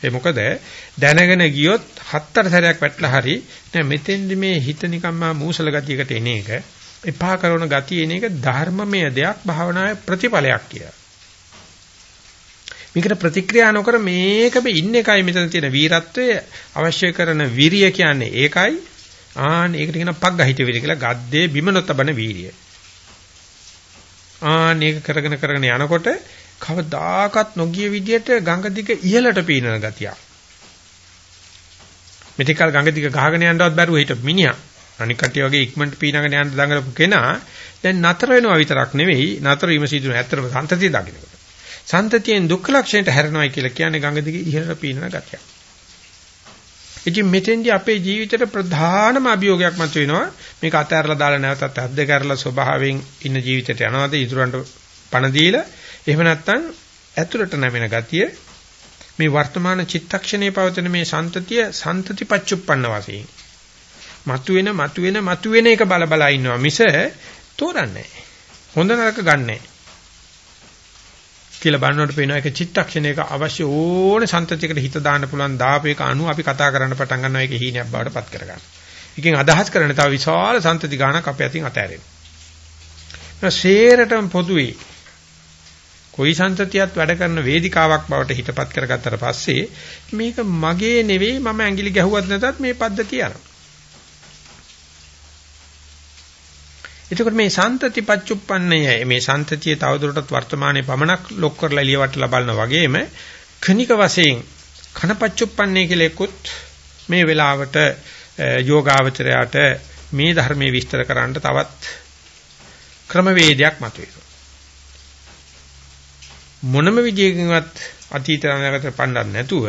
ඒ මොකද දැනගෙන ගියොත් හතර සැරයක් වැටලා හරි නෑ මෙතෙන්දි මේ හිත නිකම්ම මූසල ගතියකට එන එක එපා කරන ගතිය එන එක ධර්මමය දෙයක් භාවනාවේ ප්‍රතිඵලයක් කියලා. මේකට ප්‍රතික්‍රියා නොකර මේකම ඉන්න එකයි මෙතන තියෙන වීරත්වය අවශ්‍ය කරන විරිය කියන්නේ ඒකයි. ආන් ඒකට කියන පග්ගහිත විරිය කියලා ගද්දේ බිම නොතබන වීරිය. ආන් ඒක කරගෙන කරගෙන යනකොට කවදාකවත් නොගිය විදියට ගඟ දිග ඉහළට පීනන ගතියක්. මෙතිකල් ගඟ දිග ගහගෙන යන්නවත් බැරුව හිට මිනිහා අනික් කට්ටිය වගේ ඉක්මනට පීනගෙන යන්න දඟලපු කෙනා දැන් නතර වෙනවා විතරක් නෙවෙයි නතර වීම සිදු වෙන ඇත්තටම සන්තතිය දකින්නකොට. සන්තතියෙන් දුක්ඛ ලක්ෂණයට හැරෙනවා කියලා කියන්නේ ගඟ දිග ඉහළට පීනන ගතියක්. ඉතින් මෙතෙන්දී අපේ ජීවිතේට ප්‍රධානම අභියෝගයක් මතුවෙනවා මේක අතහැරලා දාලා නැවතත් අද්ද කරලා ස්වභාවයෙන් ඉන්න ජීවිතයට යනවාද ඉදurante පණ දීලා එහෙම නැත්නම් ඇතුළට නැමෙන ගතිය මේ වර්තමාන චිත්තක්ෂණයේ පවතින මේ සන්තතිය සන්තතිපච්චුප්පන්න වශයෙන්. මතුවෙන මතුවෙන මතුවෙන එක බල බල ඉන්නවා. මිස තෝරන්නේ හොඳ නරක ගන්නෑ. කියලා බලනකොට පේනවා ඒක චිත්තක්ෂණයක අවශ්‍ය ඕනේ සන්තතියකට හිත දාන්න පුළුවන් දාපේක අණු අපි කතා කරන්න පටන් ගන්නවා. ඒක හීනයක් බවට පත් කරගන්න. එකෙන් අදහස් කරන තව විශාල සන්තති ගානක් අපේ අතින් අතෑරෙනවා. සේරටම පොදුවේ කොයි සංතතියත් වැඩ කරන වේදිකාවක් බවට හිතපත් කරගත්තට පස්සේ මේක මගේ නෙවෙයි මම ඇඟිලි ගැහුවත් නැතත් මේ පද්ධතිය යනවා. එතකොට මේ සන්තති පච්චුප්පන්නය මේ සන්තතිය තවදුරටත් වර්තමානයේ පමණක් ලොක් කරලා එළියවටලා බලන වගේම කණික වශයෙන් කනපච්චුප්පන්නේ කියලා එක්කුත් මේ වෙලාවට යෝගාවචරයට මේ ධර්මයේ විස්තර කරන්න තවත් ක්‍රමවේදයක් මතුවෙනවා. මොනම විදියකින්වත් අතීත අනාගත පන්නන්න නැතුව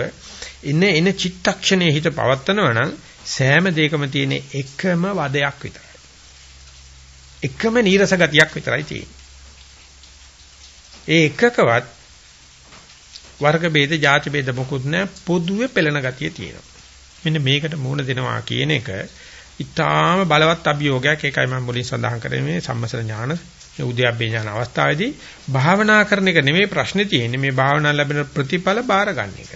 එන එන චිත්තක්ෂණයේ හිත පවත්නවා නම් සෑම දෙයකම තියෙන එකම වදයක් විතරයි. එකම නීරස ගතියක් විතරයි තියෙන්නේ. ඒ එකකවත් වර්ග ભેද, ಜಾති ભેද මොකුත් නැහැ. පොදුවේ පෙළෙන ගතිය තියෙනවා. මෙන්න මේකට මුහුණ දෙනවා කියන එක ඊටාම බලවත් අභියෝගයක්. ඒකයි මම මුලින් සඳහන් කරේ මේ සම්මසර ඥාන උද්‍යප්පේ ඥාන අවස්ථාවේදී භාවනා කරන එක නෙමෙයි ප්‍රශ්නේ තියෙන්නේ. මේ භාවනා ලැබෙන ප්‍රතිඵල බාර ගන්න එක.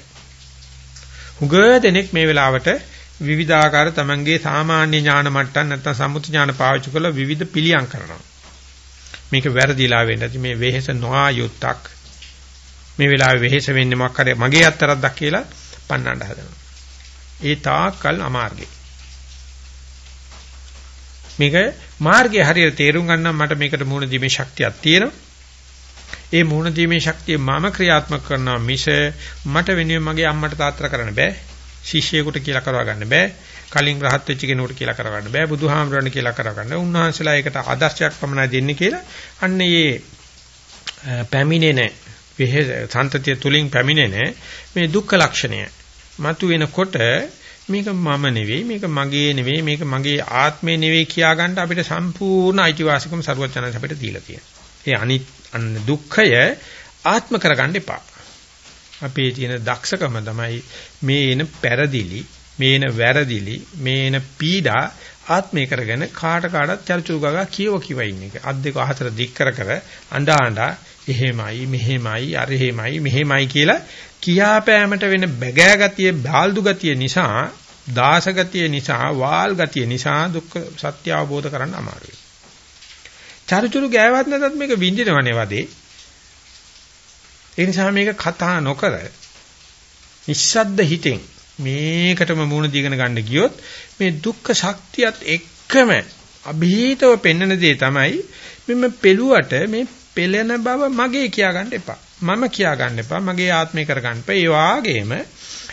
හුඟ දෙනෙක් මේ වෙලාවට විවිධාකාර තමන්ගේ සාමාන්‍ය ඥාන මට්ටම් නැත්නම් සම්මුති ඥාන පාවිච්චි කරලා විවිධ පිළියම් කරනවා. මේක වැරදිලා වෙන්න ඇති මේ වෙහෙස නොආයුත්තක් මේ වෙලාවේ වෙහෙස වෙන්නේ මොකක් හරි මගේ අත්තරක්ද කියලා පන්නන්න හදනවා. ඒ තාක්කල් අමාර්ගේ. මේක මාර්ගය හරියට තේරුම් ගන්න මට මේකට මුහුණ දීමේ ශක්තියක් තියෙනවා. ඒ මුහුණ දීමේ ශක්තිය මම ක්‍රියාත්මක කරනවා මිස මට වෙනුවෙන් මගේ අම්මට තාත්තට කරන්න බෑ. ශිෂ්‍යයෙකුට කියලා කරවා ගන්න බෑ. කලින් රහත් වෙච්ච කෙනෙකුට කියලා කරව ගන්න බෑ. බුදුහාමරණ කියලා කරව ගන්න. උන්වහන්සේලා ඒකට ආදර්ශයක් පමණයි දෙන්නේ කියලා. අන්න ඒ පැමිණෙන සන්තතිය තුලින් පැමිණෙන මේ දුක්ඛ ලක්ෂණය මතු වෙනකොට මේක මම නෙවෙයි මේක මගේ නෙවෙයි මේක මගේ ආත්මේ නෙවෙයි කියා ගන්න අපිට සම්පූර්ණ අයිතිවාසිකම සරුවචනන් අපිට දීලා තියෙනවා. ඒ අනිත් අන්න දුක්ඛය ආත්ම කරගන්න එපා. අපේ තියෙන දක්ෂකම තමයි මේ එන පෙරදිලි, මේ එන වැරදිලි, මේ එන පීඩා ආත්මේ කරගෙන කාට කාටත් චර්චුරු ගගා කියව කිව ඉන්න එක. අත් දෙක හතර දික් කර කර අඬා අඬා එහෙමයි මෙහෙමයි අර එහෙමයි මෙහෙමයි කියලා කියාපෑමට වෙන බැගෑ ගතිය, බාල්දු ගතිය නිසා, දාස ගතිය නිසා, වාල් ගතිය නිසා දුක්ඛ සත්‍ය අවබෝධ කරගන්න අමාරුයි. චරිචුරු ගෑවත් නැතත් මේක විඳිනවනේ වදේ. ඒ නිසා මේක කතා නොකර නිස්සද්ද හිතෙන් මේකටම මුණ දීගෙන ගන්න ගියොත් මේ දුක්ඛ ශක්තියත් එක්කම અભීතව පෙන්වන දේ තමයි මෙන්න පෙළුවට මේ පෙළෙන බව මගේ කියා ගන්න එපා. මම කියා ගන්න එපා මගේ ආත්මය කර ගන්න එපා. ඒ වාගේම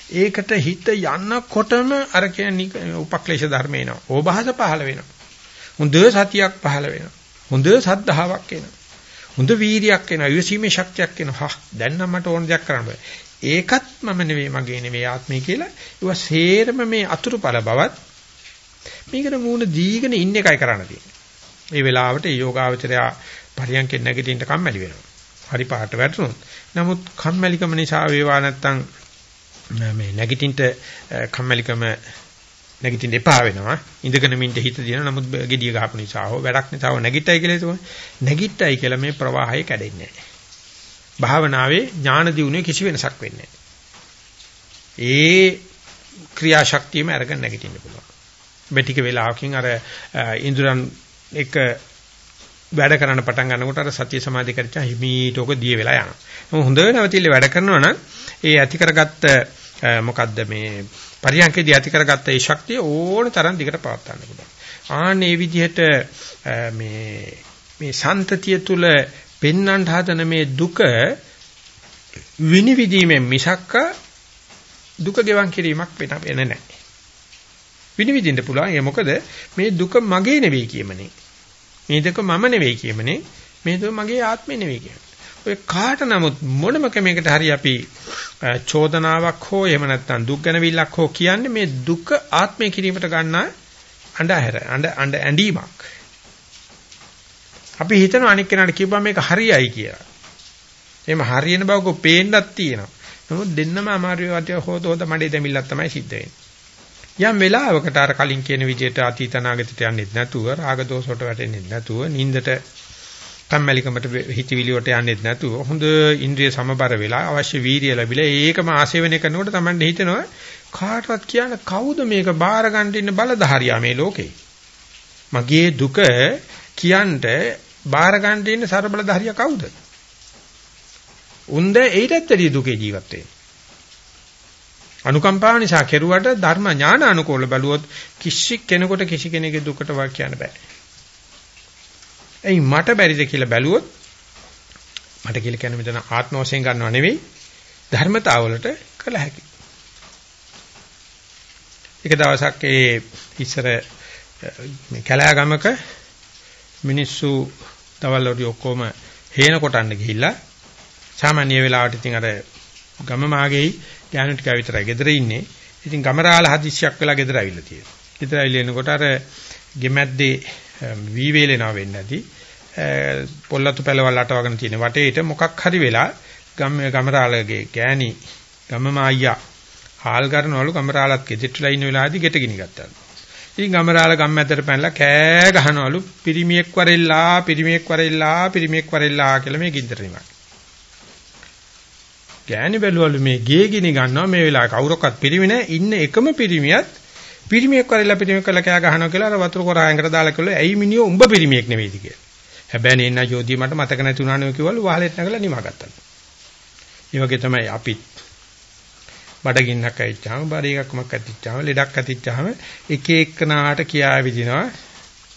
ඒකට හිත යන්නකොටම අර කියන උපක්ලේශ ධර්ම එනවා. ඕභාස පහළ වෙනවා. හොඳ සතියක් පහළ වෙනවා. හොඳ සද්ධාාවක් එනවා. හොඳ වීරියක් එනවා. යොසීමේ ශක්තියක් එනවා. හා දැන් නම් මට ඕන දෙයක් කරන්න බෑ. ඒකත් මම නෙවෙයි මගේ නෙවෙයි ආත්මය කියලා. ඒවා සේරම මේ අතුරුඵල බවත් මේකට මූණ දීගෙන ඉන්න එකයි කරන්න තියෙන්නේ. මේ වෙලාවට යෝගාවචරයා පරියන්කෙන් නැගිටින්න කම්මැලි වෙනවා. හරි පාට වැටුනොත්. නමුත් කම්මැලිකම නිසා වේවා නැත්තම් මේ නැගිටින්න කම්මැලිකම නැගිටින්න එපා වෙනවා. ඉඳගෙන මින්ට හිත දින නමුත් gediya ගහපු නිසා හෝ වැඩක් නිසා හෝ නැගිට්ටයි කියලා හිතුවා. නැගිට්ටයි කියලා මේ ප්‍රවාහය කැඩෙන්නේ නැහැ. භාවනාවේ ඥාන දියුනේ කිසි වෙනසක් වෙන්නේ ඒ ක්‍රියාශක්තියම අරගෙන නැගිටින්න පුළුවන්. මේ ටික වෙලාවකින් අර ඉන්ද්‍රයන් එක වැඩ කරන්න පටන් ගන්නකොට අර සතිය සමාධි කරච්චා හිමීට ඔක දිය වෙලා යනවා. මොකද හොඳ නැවතිල්ල වැඩ කරනවා නම් ඒ ඇති කරගත්ත මොකද්ද මේ පරියන්කේදී ඇති කරගත්ත ඒ ශක්තිය ඕන තරම් දිගට පවත් ගන්න පුළුවන්. ආන් මේ විදිහට මේ මේ සන්තතිය තුල පෙන්වන්න හදන මේ දුක විනිවිදීමෙන් මිසක්ක දුක ගෙවන් කිරීමක් වෙන නැහැ. විනිවිදින්න පුළුවන්. ඒ මොකද මේ දුක මගේ නෙවෙයි කියමනේ. මේ දෙක මම නෙවෙයි කියමනේ. මේ දෙක මගේ ආත්මේ නෙවෙයි කියන්නේ. ඔය කාට නමුත් මොනම කෙනෙකුට හරි අපි චෝදනාවක් හෝ එහෙම නැත්නම් දුක් ගැනවිල්ලක් හෝ කියන්නේ මේ දුක ආත්මය කිරීමට ගන්නා අඬහැර අඬ අඬ ඇඬීමක්. අපි හිතනවා අනික් කෙනාට කියපුවා මේක හරියයි කියලා. එහෙම හරියන බවක පේන්නක් තියෙනවා. නමුත් දෙන්නම අමාරු වටිය හොත හොත මඩේ දෙමිල්ලක් තමයි සිද්ධ වෙන්නේ. යම් වෙලාවකට අර කලින් කියන විදිහට අතීත අනාගතයට යන්නේ නැතුව රාග දෝෂ වලට වැටෙන්නේ නැතුව නින්දට කම්මැලිකමට හිතවිලි වලට යන්නේ නැතුව හොඳ ඉන්ද්‍රිය සමබර වෙලා අවශ්‍ය වීරිය ලැබිලා ඒකම ආසේවනය කරනකොට Tamande හිතෙනවා කාටවත් කියන්න කවුද මේක බාර ගන්න ඉන්න බලධාරියා මේ ලෝකේ? මගේ දුක කියන්න බාර ගන්න ඉන්න ਸਰබලධාරියා කවුද? උන්ද ඊටත් වැඩි දුකේ ජීවත් වෙන්නේ. අනුකම්පාව නිසා කෙරුවට ධර්ම ඥාන අනුකූල බැලුවොත් කිසි කෙනෙකුට කිසි කෙනෙකුගේ දුකට වා කියන්න බෑ. එයි මට බැරිද කියලා බැලුවොත් මට කියලා කියන්නේ මෙතන ආත්ම වශයෙන් ගන්නව නෙවෙයි ධර්මතාවලට කළ හැකි. එක දවසක් ඒ ඉස්සර මේ කැලෑගමක මිනිස්සු දවල් වල ඔක්කොම හේන කොටන්න ගිහිල්ලා සාමාන්‍ය වෙලාවට ඉතින් අර ගම මාගෙයි ඥාන ටික විතරයි ගෙදර ඉන්නේ. ඉතින් ගමරාල හදිස්සියක් වෙලා ගෙදර ඇවිල්ලා තියෙනවා. ගෙදර ඇවිල්ලා එනකොට අර ගෙමැද්දේ වී වේලෙනවා වෙන්නේ නැති. පොල්ලතු පැලවල් අටවගෙන තියෙන වටේට මොකක් හරි වෙලා ගම ගමරාලගේ ගෑණි ගම මායියා හාල් කරනවලු කමරාලත් ගෙදෙට්ටලා ඉන්න වෙලාවදී ගෙට ගිනි ගත්තා. ඉතින් ගමරාල ගම් ඇද්දට පැනලා කෑ ගහනවලු පිරිමියෙක් වරෙල්ලා පිරිමියෙක් වරෙල්ලා පිරිමියෙක් වරෙල්ලා කියලා මේ ගින්දර නිමක්. ගෑණි බැලුවලු මේ ගේ ගිනි ගන්නවා මේ වෙලාව කවුරක්වත් පිරිමි නැහැ ඉන්න එකම පිරිමියත් පිරිමියෙක් වරෙල්ලා පිරිමියෙක් කළා කෑ ගහනවා කියලා අර වතුර කොරායන්කට දාලා කිව්වලු ඇයි මිනිහෝ උඹ පිරිමියෙක් නෙවෙයිද කියලා. හැබැයි නේ නා ජෝතිය මට මතක නැති වුණානේ කිව්වලු වහලෙත් නැගලා නිමා ගත්තා. ඒ වගේ තමයි අපිත්. බඩගින්නක් ඇවිච්චාම බඩේකක්මක් ඇතිච්චාම ලෙඩක් ඇතිච්චාම එක එක්කනාට කියා විදිනවා.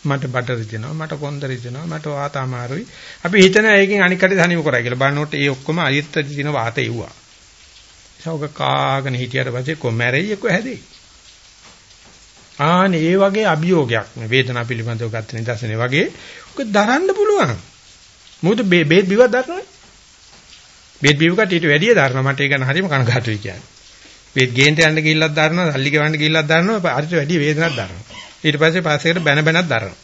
මට බඩ රිදෙනවා මට කොන්ද රිදෙනවා මට වාත අමාරුයි අපි හිතන එකකින් අනික් කඩේ තනියම කරා කියලා බලනකොට ඒ ඔක්කොම අරියත් දින වාත එව්වා. ශෝක කාගෙන හිටියට පස්සේ කොමැරෙයි කො හැදෙයි. ආනේ ඒ වගේ අභියෝගයක් මේ වේදනාව පිළිබඳව ගත්ත නිදර්ශනේ වගේ ඔක දරන්න පුළුවන් මොකද බේත් බිවක් දරනවනේ බේත් බිවකට ඊට වැඩිය දරනවා මට ඒක ගැන හරිම කනගාටුයි කියන්නේ වේත් ගේන්ට යන්න ගිහිල්ලක් දරනවා, සල්ලි ගෙවන්න ගිහිල්ලක් දරනවා, අරිට වැඩි වේදනක් දරනවා. ඊට පස්සේ පස්සේකට බැන බැනක් දරනවා.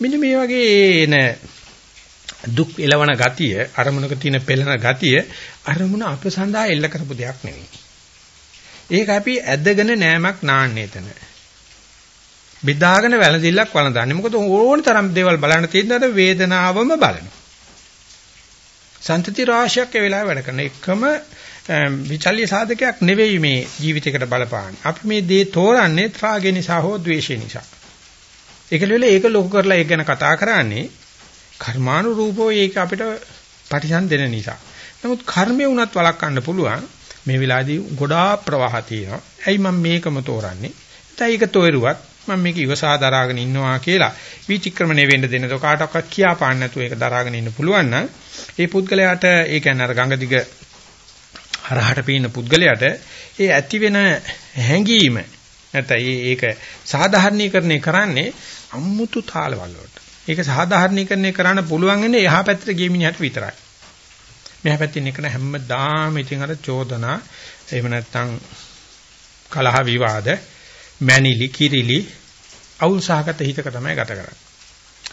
මෙන්න මේ වගේ එන දුක් එලවන ගතිය, අරමුණක තියෙන පෙළෙන ගතිය, අරමුණ අප සඳහා එල්ල කරපු දෙයක් නෙවෙයි. ඒක අපි ඇදගෙන නෑමක් නාන්නේ එතන. බෙදාගෙන වැළඳිල්ලක් වළඳන්නේ. මොකද ඕන තරම් දේවල් බලන්න තියෙනකොට වේදනාවම බලනවා. සන්තති රාශියක් ඒ වෙලාවේ වැඩ කරන එකම විචල්්‍ය සාධකයක් නෙවෙයි මේ ජීවිතයකට බලපාන්නේ. අපි මේ දේ තෝරන්නේ රාගය නිසා හෝ ද්වේෂය නිසා. ඒකල ඒක ලොකු කරලා ඒක ගැන කතා කරන්නේ කර්මානුරූපෝ ඒක අපිට පටිසන් දෙන නිසා. නමුත් කර්මය වුණත් වළක්වන්න පුළුවන්. මේ වෙලාවේදී ගොඩාක් ප්‍රවාහ තියෙනවා. ඇයි මම මේකම තෝරන්නේ? දැන් ඒක තෝරුවත් මම මේක ඉවසා දරාගෙන ඉන්නවා කියලා විචක්‍රමණය වෙන්න දෙන්න તો කාටවත් කියා පාන්න නැතුව ඒක දරාගෙන ඉන්න පුළුවන් නම් ඒ පුද්ගලයාට ඒ කියන්නේ අර ගංගා දිග හරහට පීන පුද්ගලයාට ඒ ඇති වෙන හැඟීම නැත්නම් ඒක සාධාරණීකරණය කරන්නේ අමුතු තාලවල වලට. ඒක සාධාරණීකරණය කරන්න පුළුවන් වෙන්නේ එහා පැත්තට ගිය මිනිහට විතරයි. මෙහා පැත්තේ ඉන්න හැමදාම ඉතින් අර චෝදනා එහෙම නැත්නම් කලහ විවාද මැනිලි කිරිලි අවුල්සහගත හිතක තමයි ගත කරන්නේ.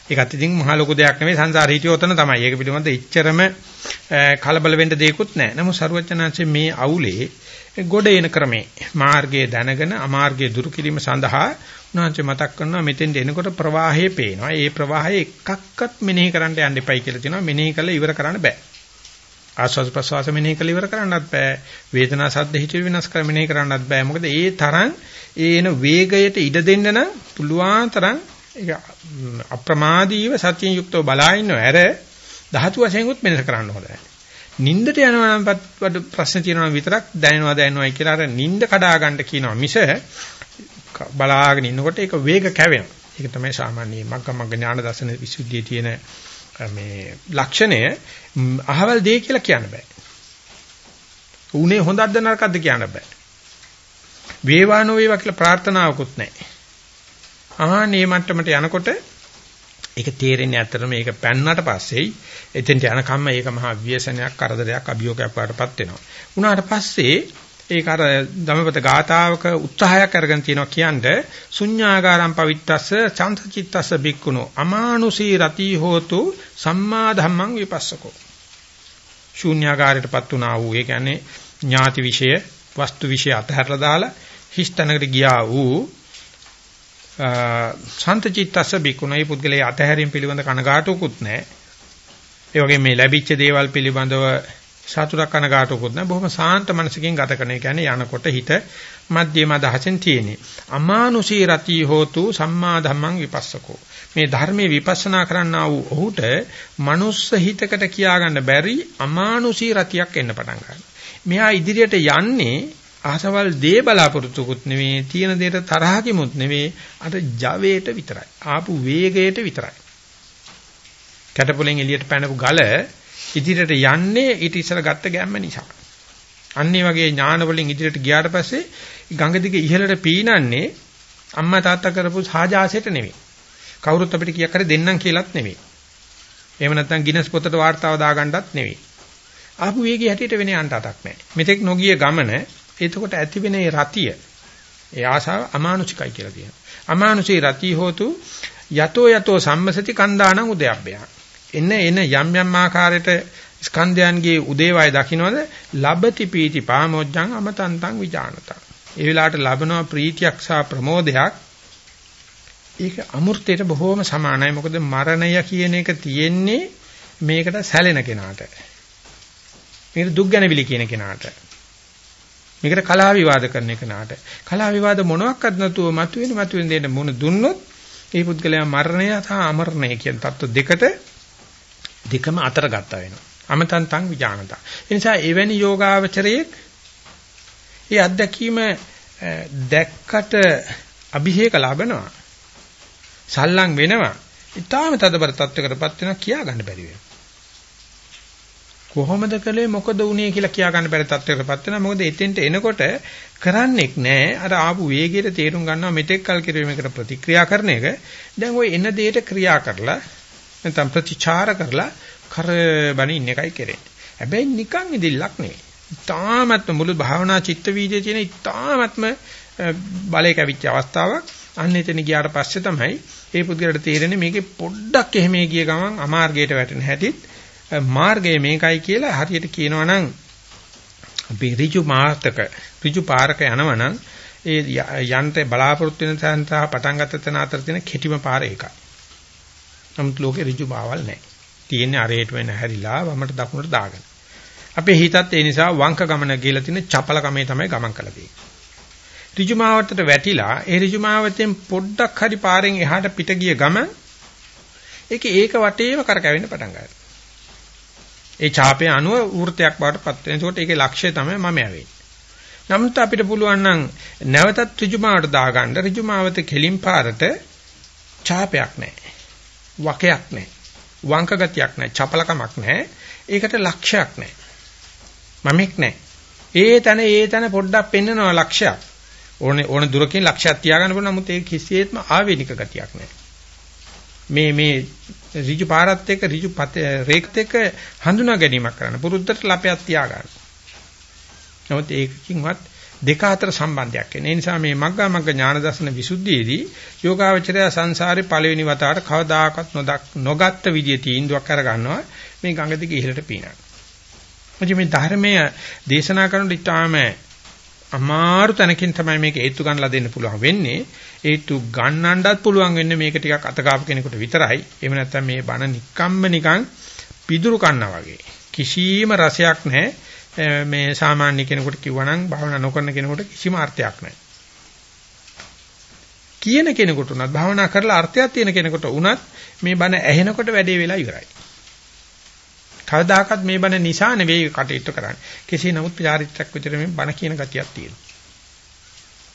ඒකත් ඉතින් මහ ලොකු දෙයක් නෙවෙයි සංසාරේ හිටියෝ උතන තමයි. ඒක පිළිබඳ ඉච්චරම කලබල වෙන්න දෙයක්වත් නැහැ. නමුත් සරුවචනාංශයේ මේ අවුලේ ගොඩ එන ක්‍රමේ මාර්ගයේ දැනගෙන අමාර්ගයේ දුරු කිරීම සඳහා උන්වහන්සේ මතක් කරනවා මෙතෙන්ට එනකොට ප්‍රවාහය පේනවා. ඒ ප්‍රවාහය එකක්වත් මෙනෙහි කරන්න යන්න එපයි කියලා තියෙනවා. මෙනෙහි කළා ඉවර කරන්න බෑ. ආස්වාද ප්‍රසවාස මෙනෙහි කළා ඉවර කරන්නත් බෑ. වේදනා සද්ද හිතේ විනාශ කර මෙනෙහි කරන්නත් බෑ. මොකද ඒ තරම් ඒන වේගයට ඉඩ දෙන්න නම් පුළුවන් තරම් ඒක අප්‍රමාදීව සත්‍යයෙන් යුක්තව බලා ඉන්නව ඇර ධාතු වශයෙන් උත් මෙනෙහ කරන්න හොඳයි. නින්දට යනවා නම් වඩ ප්‍රශ්න තියෙනවා විතරක් දැනෙනවා දැනෙනවායි කියලා අර නින්ද කඩා ගන්න කියනවා මිස බලාගෙන ඉන්නකොට ඒක වේග කැවෙනවා. ඒක තමයි සාමාන්‍ය මග්ගමග්ග ඥාන දර්ශන විසුද්ධියේ තියෙන මේ ලක්ෂණය අහවල් දෙය කියලා කියන්න බෑ. උනේ හොඳක්ද නරකක්ද කියන්න බෑ. වේවානෝ වේවා කියලා ප්‍රාර්ථනාවකුත් නැහැ. ආහනේ මට්ටමට යනකොට ඒක තේරෙන්නේ ඇත්තටම මේක පැන්නට පස්සේ එතෙන්ට යනකම්ම ඒක මහා ව්‍යසනයක් කරදරයක් අභියෝගයක් වඩටපත් වෙනවා. උනාට පස්සේ ඒක අර ධමපත ගාතාවක උත්සාහයක් අරගෙන තියෙනවා කියන්නේ ශුඤ්ඤාගාරම් පවිත්තස්ස චන්තචිත්තස්ස බික්කුණෝ අමානුෂී රති හෝතු සම්මා ධම්මං විපස්සකෝ. ශුඤ්ඤාගාරයටපත් උනා වූ ඒ කියන්නේ ඥාති විෂය වස්තු විෂය අතහැරලා දාලා හිස්තැනකට ගියා වූ සන්තචිත්තස්ස බිකුණයි පුද්ගලයා අතහැරීම පිළිබඳ කනගාටුකුත් නැහැ. ඒ වගේ මේ ලැබිච්ච දේවල් පිළිබඳව සතුටක් කනගාටුකුත් නැහැ. බොහොම සාන්ත මනසකින් ගත කරන. ඒ කියන්නේ යනකොට හිත මධ්‍යම අදහසෙන් තියෙන්නේ. අමානුෂී රති හෝතු සම්මා ධම්මං විපස්සකෝ. මේ ධර්මයේ විපස්සනා කරන්නා වූ ඔහුට මනුස්ස හිතකට කියා ගන්න බැරි අමානුෂී රතියක් එන්න පටන් ගන්නවා. මෙහා ඉදිරියට යන්නේ ආසවල් දේ බලාපොරොත්තුකුත් නෙවෙයි තියෙන දෙයට තරහකිමුත් නෙවෙයි අර ජවයට විතරයි ආපු වේගයට විතරයි කැටපොලෙන් එළියට පැනපු ගල ඉදිරියට යන්නේ ඊට ඉස්සර ගත්ත ගැම්ම නිසා. අන්නේ වගේ ඥාන වලින් ඉදිරියට ගියාට පස්සේ ගඟ දිගේ ඉහළට පීනන්නේ අම්මා තාත්තා කරපු සාජාසයට නෙවෙයි කවුරුත් අපිට කියක් හරි දෙන්නම් කියලාත් නෙවෙයි එහෙම නැත්නම් ගිනස් පොතට වාර්තාව දාගන්නත් නෙවෙයි ආපු වේගය හැටියට වෙන යන්න අතක් නැහැ. මෙතෙක් නොගිය ගමන එතකොට ඇති වෙන ඒ රතිය ඒ ආසාව අමානුෂිකයි කියලා කියනවා. අමානුෂී රතිය හෝතු යතෝ යතෝ සම්මසති කන්දානං උදයබ්බය. එන එන යම් යම් ආකාරයට ස්කන්ධයන්ගේ උදේවය දකින්නොද ලබති පීති පාමොච්ඡං අමතන්තං විජානතං. ඒ වෙලාවට ලබන ප්‍රීතියක් සහ ප්‍රමෝදයක් ඒක අමෘතයට බොහෝම සමානයි. මොකද මරණය කියන එක තියෙන්නේ මේකට සැලෙන කෙනාට. මේකට දුක් ගැනවිලි කියන කෙනාට. මේකට කලාව විවාද කරන එකනට කලාව විවාද මොනවත් නැතුව මතුවෙන මතුවෙන දෙන්න මොන දුන්නොත් ඒ පුද්ගලයා මරණය සහ අමරණය කියන தত্ত্ব දෙකට දෙකම අතර ගත්තා වෙනවා. අමතන්තං විජානතා. ඒ නිසා එවැනි යෝගාවචරයේ ඒ අත්දැකීම දැක්කට අභිෂේක ලැබෙනවා. සල්ලං වෙනවා. ඊටාම තදබර තත්වයකටපත් වෙනවා කියා ගන්න බැරි වෙනවා. කොහොමද කළේ මොකද වුනේ කියලා කියා ගන්න බැරි තත්වයකටපත් වෙනවා. මොකද එතෙන්ට එනකොට කරන්නෙක් නෑ. අර ආපු වේගයට තේරුම් ගන්නවා මෙතෙක් කල් කිරීමකට ප්‍රතික්‍රියා කරන එක. දැන් ওই එන දෙයට ක්‍රියා කරලා නැත්නම් ප්‍රතිචාර කරලා කරබනේ ඉන්න එකයි කරන්නේ. හැබැයි නිකන් ඉදිල්ලක් නෙවෙයි. ඊ타මත්ම මුළු භාවනා චිත්ත වීදියේ තියෙන ඊ타මත්ම බලයක අවිච්ච අවස්ථාවක්. අන්න එතන ගියාට පස්සේ තමයි ඒ පුද්ගලට තේරෙන්නේ මේකේ පොඩ්ඩක් එහෙම ගිය ගමන් අමාර්ගයට වැටෙන හැටිත් මාර්ගය මේකයි කියලා හරියට කියනවා නම් අපි ඍජු මාර්ගක ඍජු පාරක යනවා නම් ඒ යන්ත්‍රය බලාපොරොත්තු වෙන තැන සහ පටන් ගත්ත තැන අතර තියෙන කෙටිම පාර ඒකයි. නමුත් ලෝකේ ඍජු බාවල් නැහැ. තියෙන්නේ අරේට වෙන හැරිලා වමට දකුණට දාගෙන. අපේ හිතත් ඒ නිසා වංක ගමන කියලා තියෙන චපල කමේ තමයි ගමන් කළ තියෙන්නේ. ඍජුමාවතට වැටිලා ඒ රිජුමාවතෙන් පොඩ්ඩක් හරි පාරෙන් එහාට පිට ගිය ගමන් ඒක ඒක වටේම කරකැවෙන්න පටන් ගන්නවා. ඒ ඡාපයේ අණුව වෘත්තයක් බවට පත් වෙන. ඒකට ඒකේ ලක්ෂ්‍යය තමයි මම යවෙන්නේ. නමුත් අපිට පුළුවන් නම් නැවතත් ඍජුමාවට දාගන්න ඍජුමාවත කෙලින් පාරට ඡාපයක් නැහැ. වකයක් නැහැ. වංක ගතියක් නැහැ, චපලකමක් නැහැ. ඒකට ලක්ෂයක් නැහැ. මමෙක් නැහැ. ඒ තන ඒ තන පොඩ්ඩක් පෙන්නනවා ලක්ෂයක්. ඕනේ ඕන දුරකින් ලක්ෂයක් තියාගන්න පුළුවන් නමුත් ඒ කිසියෙත්ම ආවේනික ගතියක් නැහැ. මේ මේ ඍජු පාරත් එක්ක ඍජු රේඛත් එක්ක හඳුනා ගැනීමක් කරන්න පුරුද්දට ලපයක් තියාගන්න. නමුත් ඒකකින්වත් දෙක අතර සම්බන්ධයක් එන. ඒ නිසා මේ මග්ගා මග්ග ඥාන දර්ශන විසුද්ධියේදී යෝගාවචරය සංසාරේ පළවෙනි වතාවට කවදාකවත් නොදක් නොගත්ත විදිය තීන්දුවක් අර ගන්නවා මේ ගඟ දිගේ ඉහළට පීනන. මොකද මේ ධර්මයේ දේශනා කරනකොට ඉතාම අමාරු තැනකින් තමයි මේක හේතු ගන්නලා දෙන්න පුළුවන් වෙන්නේ. හේතු ගන්නන්නත් පුළුවන් වෙන්නේ මේක ටිකක් අතකාප කෙනෙකුට විතරයි. එහෙම නැත්නම් මේ බණ නික්කම්ම නිකන් පිදුරු කන්නා වගේ. කිසිම රසයක් නැහැ. මේ සාමාන්‍ය කෙනෙකුට කිව්වනම් භාවනා නොකරන කෙනෙකුට කිසිම අර්ථයක් නැහැ. කියන කෙනෙකුට උනත් භාවනා කරලා අර්ථයක් තියෙන කෙනෙකුට උනත් මේ බණ ඇහෙනකොට වැඩේ වෙලා ඉවරයි. කවදාකවත් මේ බණ නිසා නෙවෙයි කටයුතු කරන්නේ. කෙසේ නමුත් චාරිත්‍රාක් විතර මේ බණ කියන ගතියක් තියෙනවා.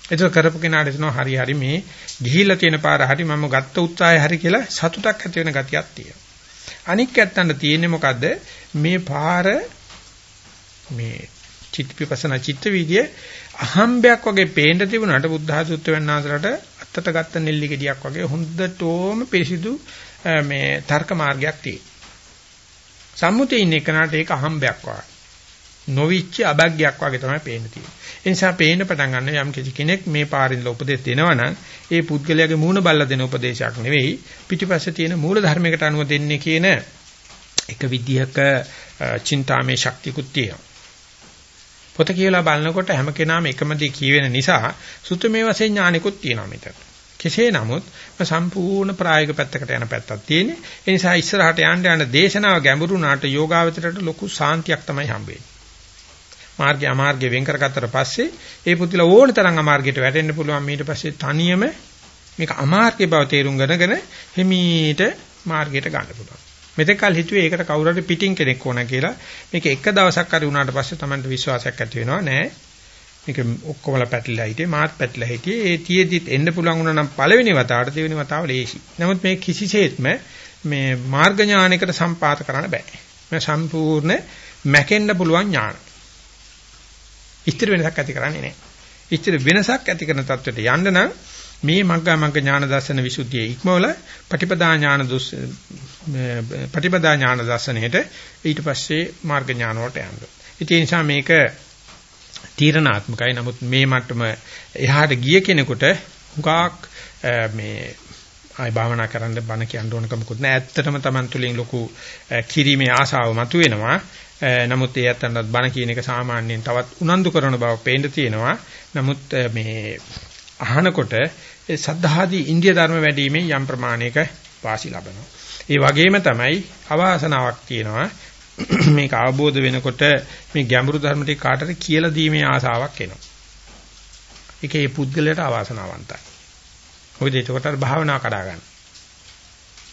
ඒක කරපු කෙනාට එනවා හරි හරි මේ ගිහිල්ලා තියෙන පාර හරි මම ගත්ත උත්සාහය හරි කියලා සතුටක් ඇති වෙන ගතියක් තියෙනවා. අනික් ඇත්තන්ට තියෙන්නේ මොකද්ද? මේ පාර මේ චිත්ත විපස්සනා චිත්ත වීදියේ අහම්බයක් වගේ පේන්න තිබුණාට බුද්ධ ආසුත්ත වෙන්නාසලට අත්තට ගත්ත නෙල්ලි ගෙඩියක් වගේ හොඳටම පිරිසිදු මේ තර්ක මාර්ගයක් තියෙනවා. සම්මුතියේ ඉන්න එකනට ඒක අහම්බයක් වගේ. නොවිච්ච අබග්යක් වගේ තමයි පේන්න තියෙන්නේ. ඒ නිසා පේන්න පටන් ගන්න යම් කිසි කෙනෙක් මේ පාරින්ල උපදෙස් දෙනවනම් ඒ පුද්ගලයාගේ මූණ බල්ලා දෙන උපදේශයක් නෙවෙයි පිටිපස්සේ තියෙන මූල ධර්මයකට අනුව දෙන්නේ කියන එක විදිහක චින්තාමේ ශක්තියකුත් තියෙනවා. පොත කියලා බලනකොට හැම කෙනාම එකම දේ කියවෙන නිසා සුතමේ වශයෙන් ඥානිකුත් තියෙනවා මෙතන. කෙසේ නමුත් සම්පූර්ණ ප්‍රායෝගික පැත්තකට යන පැත්තක් තියෙන්නේ. ඒ නිසා ඉස්සරහට යන්න යන දේශනාව ගැඹුරු නාට යෝගාවචරයට ලොකු සාන්තියක් තමයි හම්බෙන්නේ. මාර්ගය අමාර්ගය වෙන් කරගත්තට පස්සේ ඒ පුදුල ඕන තරම් අමාර්ගයට වැටෙන්න පුළුවන් ඊට පස්සේ තනියම මේක අමාර්ගය බව තේරුම් ගන්නගෙන හිමීට මාර්ගයට ගන්න පුළුවන්. මෙතෙක් කල හිතුවේ ඒකට කවුරු හරි පිටින් කෙනෙක් ඕන කියලා. මේක එක දවසක් හරි වුණාට පස්සේ Tamanට විශ්වාසයක් ඇති වෙනවා නෑ. මේක ඔක්කොමලා පැටලලා හිටියේ මාත් පැටලලා හිටියේ. ඒ තියේදිත් එන්න පුළුවන් වුණා නම් පළවෙනි වතාවට දෙවෙනි වතාව ලේසි. නමුත් මේ කිසිසේත්ම මේ මාර්ග ඥානයකට සම්පාත කරන්න බෑ. මේ සම්පූර්ණ මැකෙන්න පුළුවන් ඥාන. ඉස්තර වෙනසක් ඇති කරන්නේ නෑ. ඉස්තර වෙනසක් ඇති කරන තත්වයට යන්න නම් මේ මග්ගා මග්ග ඥාන දර්ශන විසුද්ධිය ඉක්මවල පටිපදා ඥාන දුස් පටිපදා ඥාන දර්ශනයේට ඊට පස්සේ මාර්ග ඥාන වලට යනවා. ඒ නිසා මේක තීරණාත්මකයි. නමුත් මේ මට්ටම එහාට ගිය කෙනෙකුට හුඟක් මේ ආයි භාවනා කරන්න බණ කියන්න ඕනකමකුත් නැහැ. ඇත්තටම Taman තුලින් ලොකු කිරීමේ ආසාව මතුවෙනවා. නමුත් ඒ ඇත්තටත් බණ කියන එක සාමාන්‍යයෙන් තවත් උනන්දු කරන බව පේන්න තියෙනවා. නමුත් මේ අහනකොට ඒ සද්ධාදී ඉන්දිය ධර්ම වැඩිීමේ යම් ප්‍රමාණයක වාසි ලබනවා. ඒ වගේම තමයි අවාසනාවක් තියෙනවා. මේක අවබෝධ වෙනකොට මේ ගැඹුරු ධර්ම ටික කාටද කියලා දීමේ ආසාවක් එනවා. ඒකේ පුද්ගලයාට අවාසනාවන්තයි. මොකද ඒකට අර භාවනාව කඩා ගන්න.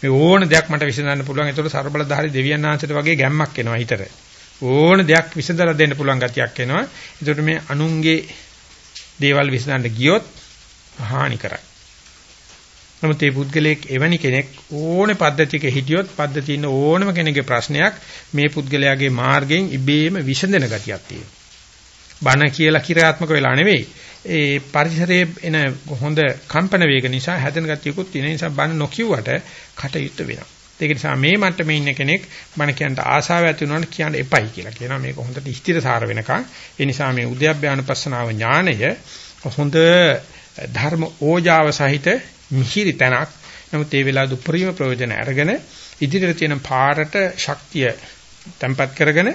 මේ ඕන දෙයක් මට විසඳන්න පුළුවන්. ඒතකොට ਸਰබලධාරී දෙවියන් වහන්සේට වගේ ගැම්මක් එනවා හිතට. ඕන දෙයක් විසඳලා දෙන්න පුළුවන් ගතියක් එනවා. ඒතකොට මේ අනුන්ගේ දේවල් විසඳන්න ගියොත් හානි කරයි. නමුත් මේ පුද්ගලයෙක් එවැනි කෙනෙක් ඕනේ පද්ධතියක හිටියොත් පද්ධතියින් ඕනම කෙනෙකුගේ ප්‍රශ්නයක් මේ පුද්ගලයාගේ මාර්ගයෙන් ඉබේම විසඳෙන ගතියක් තියෙනවා. බණ කියලා කිරාත්මක වෙලා නෙවෙයි. ඒ පරිසරයේ එන හොඳ කම්පන වේග නිසා හැදෙන ගතියකුත් තියෙන නිසා බණ නොකියුවට කටයුත්ත වෙනවා. ඒක නිසා මේ මට්ටමේ ඉන්න කෙනෙක් බණ කියන්න ආසාව ඇති වුණාට කියන්න එපයි කියලා කියනවා. මේක හොඳට ස්ථිරසාර වෙනකන්. ඒ නිසා මේ උද්‍යප්පයනුපස්සනාව ඥාණය හොඳ ධර්ම ඕජාව සහිත මිහිරි තැනක්. නමුත් ඒ වෙලාවේ දුප්පරිම ප්‍රයෝජන අරගෙන ඉදිරියට තියෙන පාරට ශක්තිය තැම්පත් කරගෙන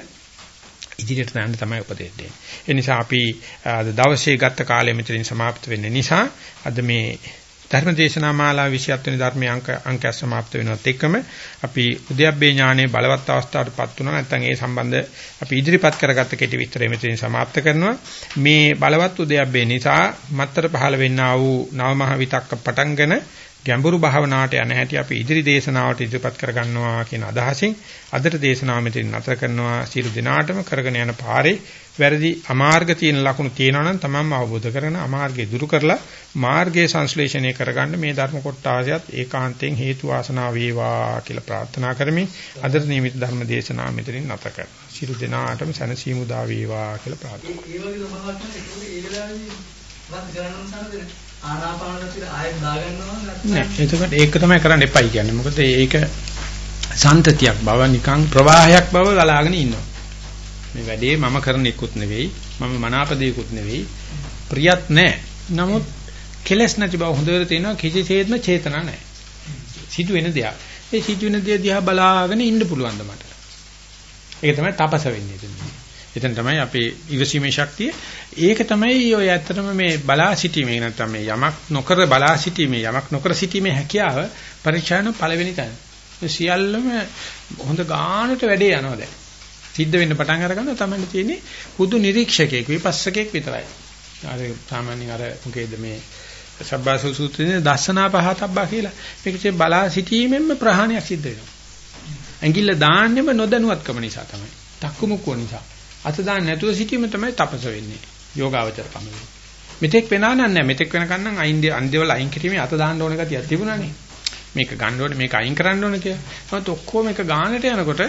ඉදිරියට යන්න තමයි උපදෙස් දෙන්නේ. ඒ නිසා අපි අද දවසේ ගත්ත කාලය මෙතනින් સમાપ્ત වෙන්න නිසා අද මේ ධර්මදේශනා මාලා 27 වෙනි ධර්මයේ අංක අංකය સમાપ્ત වෙනවත් එක්කම අපි උද්‍යප්පේ ඥානයේ බලවත් අවස්ථාවටපත් වුණා නැත්නම් ඒ සම්බන්ධ අපි ඉදිරිපත් කරගත්ත කෙටි විස්තරය මෙතනින් સમાપ્ત කරනවා මේ බලවත් උද්‍යප්පේ නිසා මත්තර පහළ වෙන්නා වූ නවමහ විතක්ක පටන්ගෙන ගැඹුරු භාවනාවට යන හැටි අපි ඉදිරි දේශනාවට ඉදිරිපත් කරගන්නවා කියන අදහසින් අදට දේශනාව මෙතන නතර කරනවා. සියලු දිනාටම කරගෙන යන පාරේ වැරදි අමාර්ග තියෙන ලකුණු තියෙනවා නම් තමන්ම අවබෝධ කරගෙන අමාර්ගය දුරු කරලා මාර්ගයේ සංශ්ලේෂණය කරගන්න මේ ධර්ම කොටාසියත් ඒකාන්තයෙන් හේතු වාසනා වේවා කියලා ප්‍රාර්ථනා කරමි අදට නියමිත ධර්ම දේශනාව මෙතනින් නතර කරනවා. සියලු දිනාටම සැනසීම උදා වේවා කියලා ප්‍රාර්ථනා කරනවා. ආනාපානසතිය ආයෙත් දාගන්නවා නෑ එතකොට ඒක තමයි කරන්න එපයි කියන්නේ. මොකද ඒක සන්තතියක් බව නිකන් ප්‍රවාහයක් බව ගලාගෙන ඉන්නවා. මේ වැඩේ මම කරන එකකුත් නෙවෙයි මම මනාපදේකුත් නෙවෙයි. ප්‍රියත් නෑ. නමුත් කෙලස් නැති බව හොඳට තේනවා කිසිසේත්ම චේතනා නෑ. සිදු වෙන දෙයක්. ඒ සිදු වෙන දේ දිහා බලාගෙන ඉන්න පුළුවන් මට? ඒක තමයි තපස වෙන්නේ. එතන තමයි අපේ ඉවසීමේ ශක්තිය. ඒක තමයි ඔය ඇත්තටම මේ බලා සිටීමේ නැත්නම් මේ යමක් නොකර බලා සිටීමේ යමක් නොකර සිටීමේ හැකියාව පරීක්ෂාන පළවෙනි තැන. මේ සියල්ලම හොඳ ගානට වැඩේ යනවා දැන්. සිද්ධ වෙන්න පටන් අර ගන්නවා තමයි තියෙන්නේ හුදු නිරීක්ෂකයෙක් විපස්සකයෙක් විතරයි. අර සාමාන්‍යයෙන් අර මොකේද මේ සබ්බාසු සූත්‍රයේ දස්සනා පහතබ්බා කියලා. මේකේ බලා සිටීමෙන්ම ප්‍රහාණයක් සිද්ධ වෙනවා. ඇඟිල්ල දාන්නෙම නොදැනුවත්කම නිසා තමයි. තක්කුමුක්කෝ නිසා. අත දාන්න නැතුව සිටීම තමයි තපස වෙන්නේ. යෝගාවචර කම වෙන්නේ. මෙතෙක් වෙනා නෑ මෙතෙක් වෙනකන් නම් අයින් අන්දේවල අයින් කිරීමේ අත දාන්න ඕන ගතියක් තිබුණානේ. මේක ගන්න ඕනේ මේක අයින් කරන්න ඕනේ කියලා. නමුත් ඔක්කොම එක ගානට යනකොට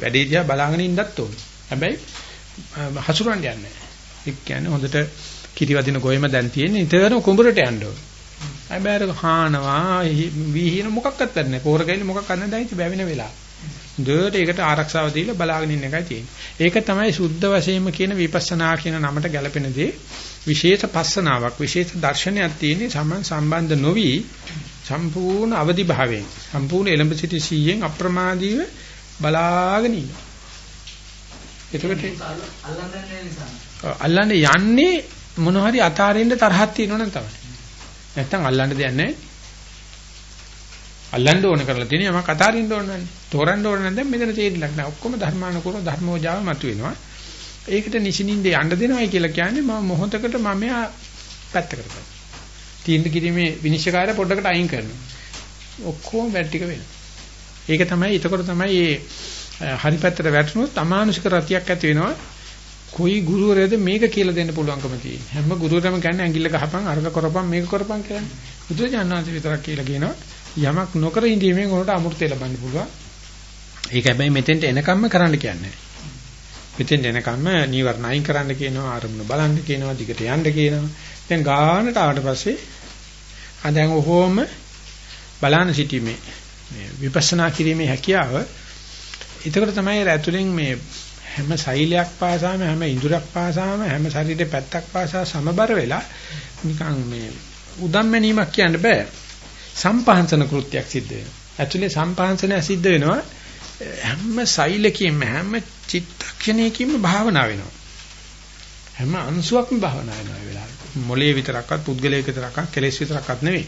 වැඩේ දිහා බලාගෙන ඉන්නත් ඕනේ. හැබැයි හසුරවන්න යන්නේ නැහැ. ඒ කියන්නේ හොඳට කිරිවදින ගොයම දැන් තියෙන්නේ නිතරම කුඹරට යන්න ඕනේ. හැබැයි අර හානවා විහිින මොකක්වත් නැහැ. කෝරගයිල මොකක් කරන්න දැයිච්ච බැවින වෙලාව. දුවට ඒකට ආරක්ෂාව දීලා බලාගෙන ඉන්න එකයි තියෙන්නේ. ඒක තමයි සුද්ධ වශයෙන්ම කියන විපස්සනා කියන නමට ගැලපෙන දේ. විශේෂ පස්සනාවක්, විශේෂ දර්ශනයක් තියෙන්නේ සමන් සම්බන්ධ නොවි සම්පූර්ණ අවදි භාවයෙන්, සම්පූර්ණ එලඹ සිටි සීයෙන් අප්‍රමාදීව බලාගෙන ඉන්න. එතකොට අල්ලන්නේ යන්නේ මොන හරි අතාරින්න තරහක් තියෙනවනම් තමයි. නැත්තම් අල්ලන්න දෙයක් නැහැ. අල්ලන්න ඕන කරලා තියෙන යමක් අතාරින්න ඕන නැහැ. තෝරන්න ඕන නැත්නම් මෙතන තේරිලක් නැහැ. ඔක්කොම ධර්මානුකූල ධර්මෝජාව මතුවෙනවා. ඒකට නිසින්ින්ද යන්න දෙනවයි කියලා කියන්නේ මම මොහොතකට මම එයා පැත්තකට කරනවා. තීන්දුව කිරීමේ විනිශ්චයකාරය පොඩ්ඩකට අයින් කරනවා. ඔක්කොම වැඩ ටික වෙනවා. ඒක තමයි එතකොට තමයි මේ හරි පැත්තට වැටුනොත් අමානුෂික රතියක් ඇති වෙනවා. කොයි ගුරුවරයාද මේක කියලා දෙන්න පුළුවන්කම තියෙන්නේ. හැම ගුරුවරයම කියන්නේ ඇඟිල්ල ගහපන් අරක කරපන් මේක කරපන් කියන්නේ. බුදුජානනාංශ විතරක් කියලා කියනවා. යමක් නොකර ඉඳීමෙන් උනට අමෘතය ලබන්න පුළුවන්. ඒක හැබැයි මෙතෙන්ට එනකම්ම කරන්න කියන්නේ. මෙතෙන්ට එනකම්ම නීවරණ අයින් කරන්න කියනවා, ආරමුණ බලන්න කියනවා, දිගට යන්න කියනවා. දැන් ගානට ආවට පස්සේ ආ දැන් ඔහොම බලන්න සිටීමේ මේ විපස්සනා කිරීමේ හැකියාව එතකොට තමයි ඇතුලෙන් මේ හැම සෛලයක් පාසාම හැම ඉඳුරක් පාසාම හැම ශරීරේ පැත්තක් පාසා සමබර වෙලා නිකන් මේ උදම්මැනීමක් කියන්න බෑ සම්පහන්සන කෘත්‍යයක් සිද්ධ වෙනවා. ඇතුලේ සම්පහන්සනය සිද්ධ වෙනවා හැම සෛලකින්ම හැම චිත්තක්ෂණයකින්ම භාවනා වෙනවා. හැම අංශුවක්ම භාවනා වෙනවා ඒ වෙලාවට. මොලේ විතරක්වත් පුද්ගලයක විතරක්වත් කෙලෙස් විතරක්වත් නෙවෙයි.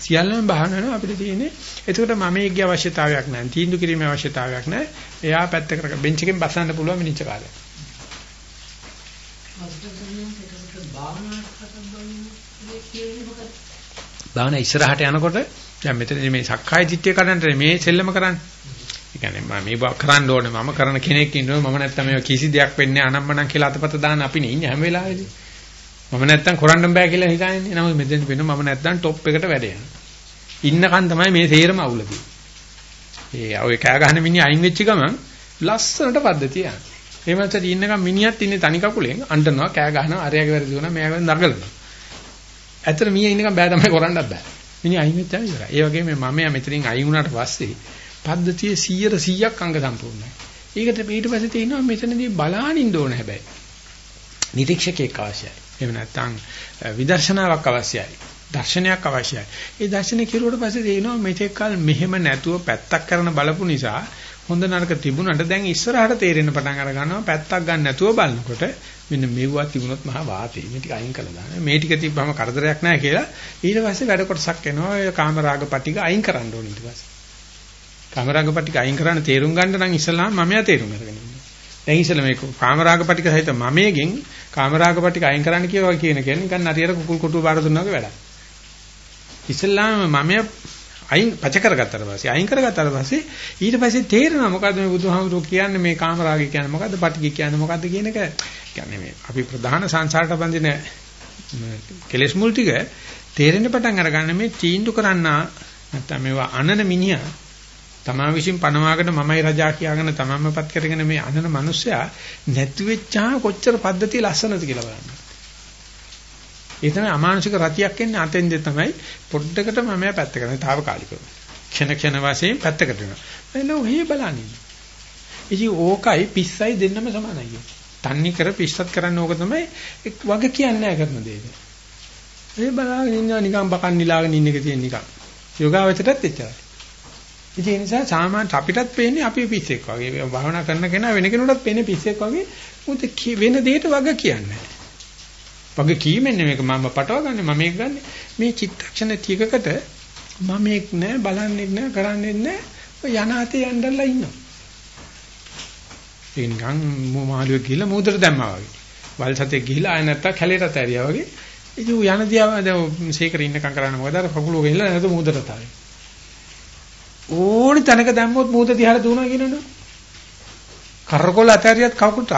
සියල්ලම බහන වෙනවා අපිට තියෙන්නේ. එතකොට මම ඒකේ අවශ්‍යතාවයක් නැහැ. තීන්දුව කිරීමේ අවශ්‍යතාවයක් නැහැ. එයා පැත්තකට බෙන්ච් එකෙන් බසන්න පුළුවන් මිනිච්ච කාලයක්. භාවනා ඉස්සරහට යනකොට දැන් මෙතන මේ සක්කාය දිට්ඨිය කඩන්න මේ සෙල්ලම කරන්නේ. ඒ කියන්නේ මම මේ කරන්න ඕනේ මම කරන කෙනෙක් ඉන්නවා මම නැත්තම් මේ කිසි දෙයක් වෙන්නේ අනම්මනම් කියලා අතපත දාන්න අපි නේ ඉන්නේ හැම වෙලාවෙදී. මම නැත්තම් කරන්න බෑ කියලා හිතන්නේ. නමුත් මෙතෙන් වෙනවා මම නැත්තම් টොප් එකට වැඩ ඉන්නකන් තමයි මේ තේරම අවුල ඒ ඔය කෑ ගහන මිනිහ අයින් වෙච්ච ගමන් ලස්සනට පද්ධතිය යනවා. ඒ මනසට ඉන්නකම් මිනිහත් ඉන්නේ තනි කකුලෙන් අඬනවා කෑ ගහනවා අරයාගේ වැරදි වුණා මෙයාගේ නගලනවා. ඇත්තට මීයා ඉන්නකම් බෑ තමයි කරන්නත් බෑ. මිනිහ අයින් වෙච්චා ඉවරයි. ඒ වගේම මම මෙතනින් අයින් වුණාට පස්සේ පද්ධතියේ 100 100ක් අංග සම්පූර්ණයි. ඒකට ඊට පස්සේ තියෙනවා මෙතනදී බලානින්න ඕන හැබැයි. නිරීක්ෂකෙක් අවශ්‍යයි. එහෙම නැත්නම් විදර්ශනාවක් අවශ්‍යයි. දර්ශනයක් අවශ්‍යයි. ඒ දර්ශනේ කෙරුවට පස්සේ තේනවා මෙතෙක් කල මෙහෙම නැතුව පැත්තක් කරන බලපු නිසා හොඳ නරක තිබුණාට දැන් ඉස්සරහට තේරෙන්න පටන් අර ගන්නවා. පැත්තක් ගන්න නැතුව බලනකොට මෙන්න මෙව්වා තිබුණොත් මහා වාතේ මේ ටික අයින් කළා දාන්න. මේ ටික තිබ්බම කරදරයක් නැහැ කියලා ඊට පස්සේ වැඩ කොටසක් එනවා. ඒ කාමරාග පටික අයින් කරන්න ඕනේ ඊට පස්සේ. කාමරාග පටික අයින් කරන්න තේරුම් ගන්න නම් ඉස්සලාම මමයා තේරුම් අරගෙන ඉන්නවා. දැන් ඉස්සලා මේ කාමරාග පටික සහිත මමයෙන් කාමරාග පටික අයින් කරන්න කියවා කියන කියන්නේ නිකන් හරියට කුකුල් කොටුව බාර දුන්නා වගේ වැඩක්. ඉස්ලාම මම අයින් පච කරගත්තාට පස්සේ අයින් කරගත්තාට පස්සේ ඊට පස්සේ තේරෙනවා මොකද්ද මේ බුදුහාමුදුරුවෝ කියන්නේ මේ කාමරාගය කියන්නේ මොකද්ද පටිගය කියන්නේ මොකද්ද කියන එක කියන්නේ මේ අපි ප්‍රධාන සංසාරට බඳින කෙලෙස් මුල් ටික තේරෙන්න පටන් අරගන්න මේ තීන්දුව කරන්න නැත්නම් මේවා අනන මිනිහා තමා විසින් පණවාගෙන මමයි රජා කියාගෙන තමන්මපත් කරගෙන මේ අනන මිනිස්සයා නැති වෙච්චා කොච්චර පද්ධතිය ලස්සනද කියලා බලන්න. ඒ තමයි අමානුෂික රතියක් එන්නේ අතෙන්ද තමයි පොඩ්ඩකට මම පැත්ත කරන తాවකාලිකව. ක්ෂණ ක්ෂණ වශයෙන් පැත්තකට වෙනවා. එළ ඔහේ බලන්නේ. ඉතින් ඕකයි පිස්සයි දෙන්නම සමානයි. තන්නේ කර පිස්සත් කරන්න ඕක තමයි වග කියන්නේ නැහැ කරන දෙයක. ඒ බලාගෙන ඉන්නවා නිකන් බකන් නිලාගෙන ඉන්න එක තියෙන නිකන්. යෝගාවචරයත් එච්චරයි. ඉතින් ඒ නිසා සාමාන්‍ය අපිටත් පේන්නේ අපි පිස්සෙක් වගේ. භාවනා කරන කෙනා වෙන කෙනෙකුටත් පේන්නේ පිස්සෙක් වගේ. මොකද වෙන දෙයකට වග කියන්නේ වග කීමෙන්නේ මේක මම පටවගන්නේ මම මේක ගන්නෙ. මේ චිත්තක්ෂණ ටිකකට මම මේක නෑ බලන්නේ නෑ කරන්නේ නෑ. ඔය යනාතේ යන්නදලා ඉන්නවා. ඒ නිකන් මාළුවෙක් ගිහලා මූදට දැම්මා වගේ. වල් සතෙක් ගිහලා ආය නැත්තම් කැලේට ඇරියා වගේ. ඉතින් යන දිහා දැන් සීකර ඉන්නකම් කරන්න මොකද අර කකුල ගිහලා නැතු මූදට තායි. ඕනි තැනක දැම්මොත් මූද දිහාට දුවනවා කියනවනේ. කරකොල අතරියත් කකුට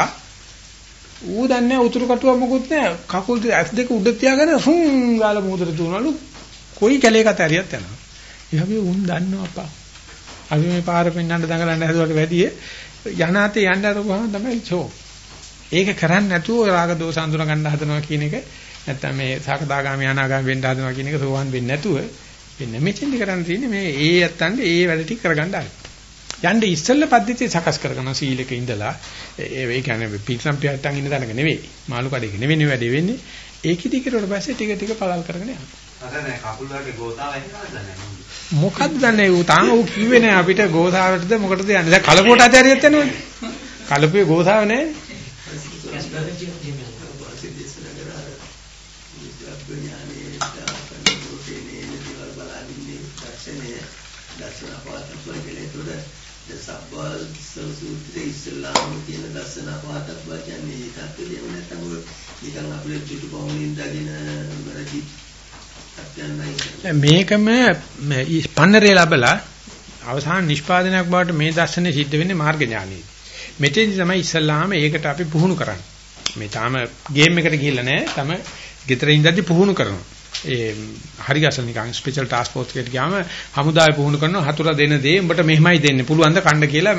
ඌ දන්නේ උතුරු කටුව මොකුත් නැහැ. කකුල් ඇස් දෙක උඩ තියාගෙන රුම් ගාලා මූදට දුවනලු. කොයි කැලේක අතරියත් යනවා. එහගේ උන් දන්නවා අප්පා. අපි මේ පාර පෙන්නන්න දඟලන්න හැදුවට වැඩිය යනාතේ යන්න අරපුවාම තමයි චෝ. ඒක කරන්නේ නැතුව රාග දෝෂ අඳුන ගන්න හදනවා කියන එක නැත්තම් මේ සකදාගාමී අනාගාමී වෙන්න හදනවා කියන එක සෝවන් වෙන්නේ නැතුව වෙන මෙතෙන්දි කරන්න තියෙන්නේ මේ ඒ යත්තන්ට ඒ වැඩ ටික කරගන්න ආයි. යන්නේ ඉස්සෙල්ල පද්ධතිය සකස් කරගන්න සීලක ඉඳලා ඒ කියන්නේ පිටසම් පිටටන් ඉන්න තැනක නෙවෙයි. මාළු කඩේක නෙවෙයි වැඩේ වෙන්නේ. ඒකෙදි කිරුවට පස්සේ ටික ටික පළල් කරගෙන යනවා. අර නෑ කකුල් වලට ගෝතාව එන්නවද නැහැ. මොකක්ද දන්නේ ඌ තාම ඌ කිව්වේ නෑ අපිට ගෝසාවටද මොකටද යන්නේ. දැන් කලපුවට අතරියත් යනවනේ. කලපුවේ ගෝසාව නෑ. සබ්බල් සූත්‍රයේ ඉස්සලාම කියන දර්ශන පාතක් වචනේ තත්ත්වෙම නැත්නම් නිකන් අපිට පිටුපවුනින් දගෙන රජි මේකම පන්නරේ ලැබලා අවසාන නිෂ්පාදනයක් බවට මේ දර්ශනේ සිද්ධ වෙන්නේ මාර්ග ඥානෙයි. මෙතෙන්දි තමයි ඉස්සල්ලාම ඒකට අපි පුහුණු කරන්නේ. මේ තාම ගේම් එකට ගිහිල්ලා නැහැ. තම ගෙදර ඉඳන්දි පුහුණු කරනවා. ඒ හරි ගැසල් නිකන් ස්පෙෂල් ටාස්ක් ෆෝස් එකට ගියාම හමුදාවේ පුහුණු කරනවා හතුරා දෙන දේ උඹට මෙහෙමයි දෙන්නේ පුළුවන් ද කන්න කියලා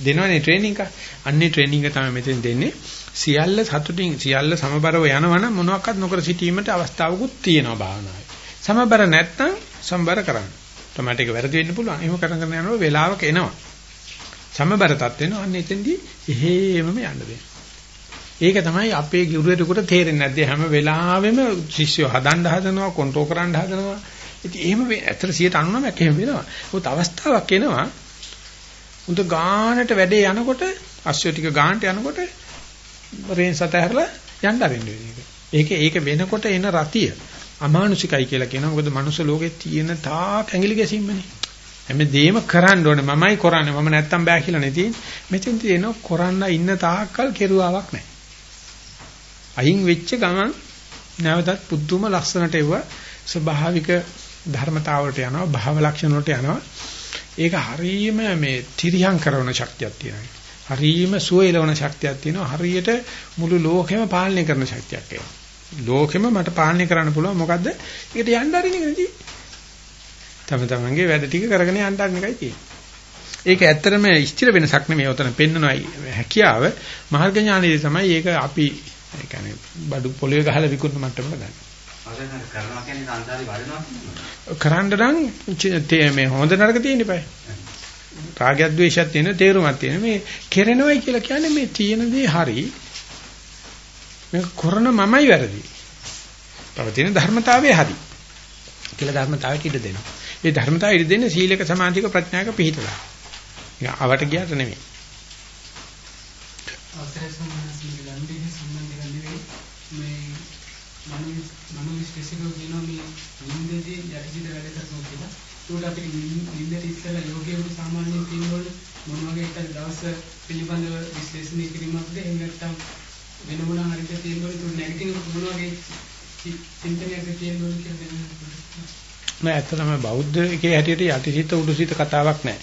දෙනවනේ ට්‍රේනින් එක. අන්නේ ට්‍රේනින් එක තමයි මෙතෙන් දෙන්නේ. සියල්ල සතුටින් සියල්ල සමබරව යනවනම් මොනවාක්වත් නොකර සිටීමට අවස්ථාවකුත් තියෙනවා භාවනාවේ. සමබර නැත්නම් සමබර කරන්න. තමයි ඒක වැරදි වෙන්න පුළුවන්. එහෙම කරන කරන යනකොට වෙලාවක එනවා. සමබර තත් වෙනවා. අන්න එතෙන්දී එහෙමම යන්න දෙන්න. ඒක තමයි අපේ ගුරුවරයෙකුට තේරෙන්නේ නැද්ද හැම වෙලාවෙම ශිෂ්‍යව හදන්න හදනවා, කන්ට්‍රෝල් කරන්න හදනවා. ඉතින් එහෙම වෙ ඇත්තට 99ක් එහෙම වෙනවා. මොකද අවස්ථාවක් එනවා. උන්ට ගානට වැඩේ යනකොට අස්සෝ ටික ගානට යනකොට රේන් සතහැරලා යන්න අරින්න වෙන ඒක ඒක වෙනකොට එන රතිය අමානුෂිකයි කියලා කියනවා. මොකද මනුස්ස ලෝකේ තියෙන තාක් ඇඟිලි ගැසීමනේ. හැමදේම කරන්න ඕනේ. මමයි කරන්නේ. මම නැත්තම් බෑ කියලා නෙති. මෙතෙන් තියෙන කරන්න ඉන්න තාක්කල් කෙරුවාවක් නැහැ. අයින් වෙච්ච ගමන් නැවතත් පුදුම ලස්සනට එවුව ස්වභාවික ධර්මතාවලට යනවා. භාව ලක්ෂණ වලට යනවා. ඒක හරීම මේ තිරියම් කරන ශක්තියක් තියෙනවා. හරීම සුවයලවන ශක්තියක් තියෙනවා. හරියට මුළු ලෝකෙම පාලනය කරන ශක්තියක් එනවා. ලෝකෙම මට පාලනය කරන්න පුළුවන් මොකද්ද? ඒකට යන්න හරින එක නෙදී. තම තමන්ගේ වැඩ ටික කරගෙන යන්න හරින එකයි තියෙන්නේ. ඒක ඇත්තටම ස්ථිර වෙනසක් නෙමෙයි. උතන පෙන්නනවා හැකියාව මාර්ග ඥානයේදී තමයි ඒක අපි ඒ කියන්නේ බඩු පොළවේ ගහලා විකුණන මට්ටමට ගන්න. කරනවා කියන්නේ සංසාරේ වඩනවා කරන්න නම් මේ හොඳ නරක තියෙන්න eBay. රාගයක් ද්වේෂයක් තියෙන තේරුමක් තියෙන මේ කෙරෙනවයි කියලා කියන්නේ මේ තියෙන දේ හරි මේක කරන මමයි වැරදි. පවතින ධර්මතාවය හරි. කියලා ධර්මතාවයට ඉඩ දෙනවා. ඒ ධර්මතාවය ඉඩ දෙන්නේ සීලක සමාධික ප්‍රඥාක පිහිටලා. ඒක අවට ගියට නෙමෙයි. අවසරයි සම්මානසික ලන්ඩේ සම්බන්ධ කරන්නේ මේ මනෝ මනෝ විශ්ලේෂකව කියනවා මේ නින්දේදී යටිසිත වැඩ කරනවා කියලා. ඒකට අපිට නින්දට ඉස්සෙල්ලා යෝගයේ සාමාන්‍යයෙන් තියෙනවනේ මොන වගේ එකද දවස පිළිබඳව විශ්ලේෂණය කිරීමක්ද එහෙම නැත්නම් වෙන මොන හරිද තියෙනවනේ ඒක නැගටිව් මොන වගේ චින්තනයක්ද තියෙනවනේ කියලා දැනගන්න. නෑ ඇත්තටම බෞද්ධ එකේ හැටියට යටිසිත උඩුසිත කතාවක් නෑ.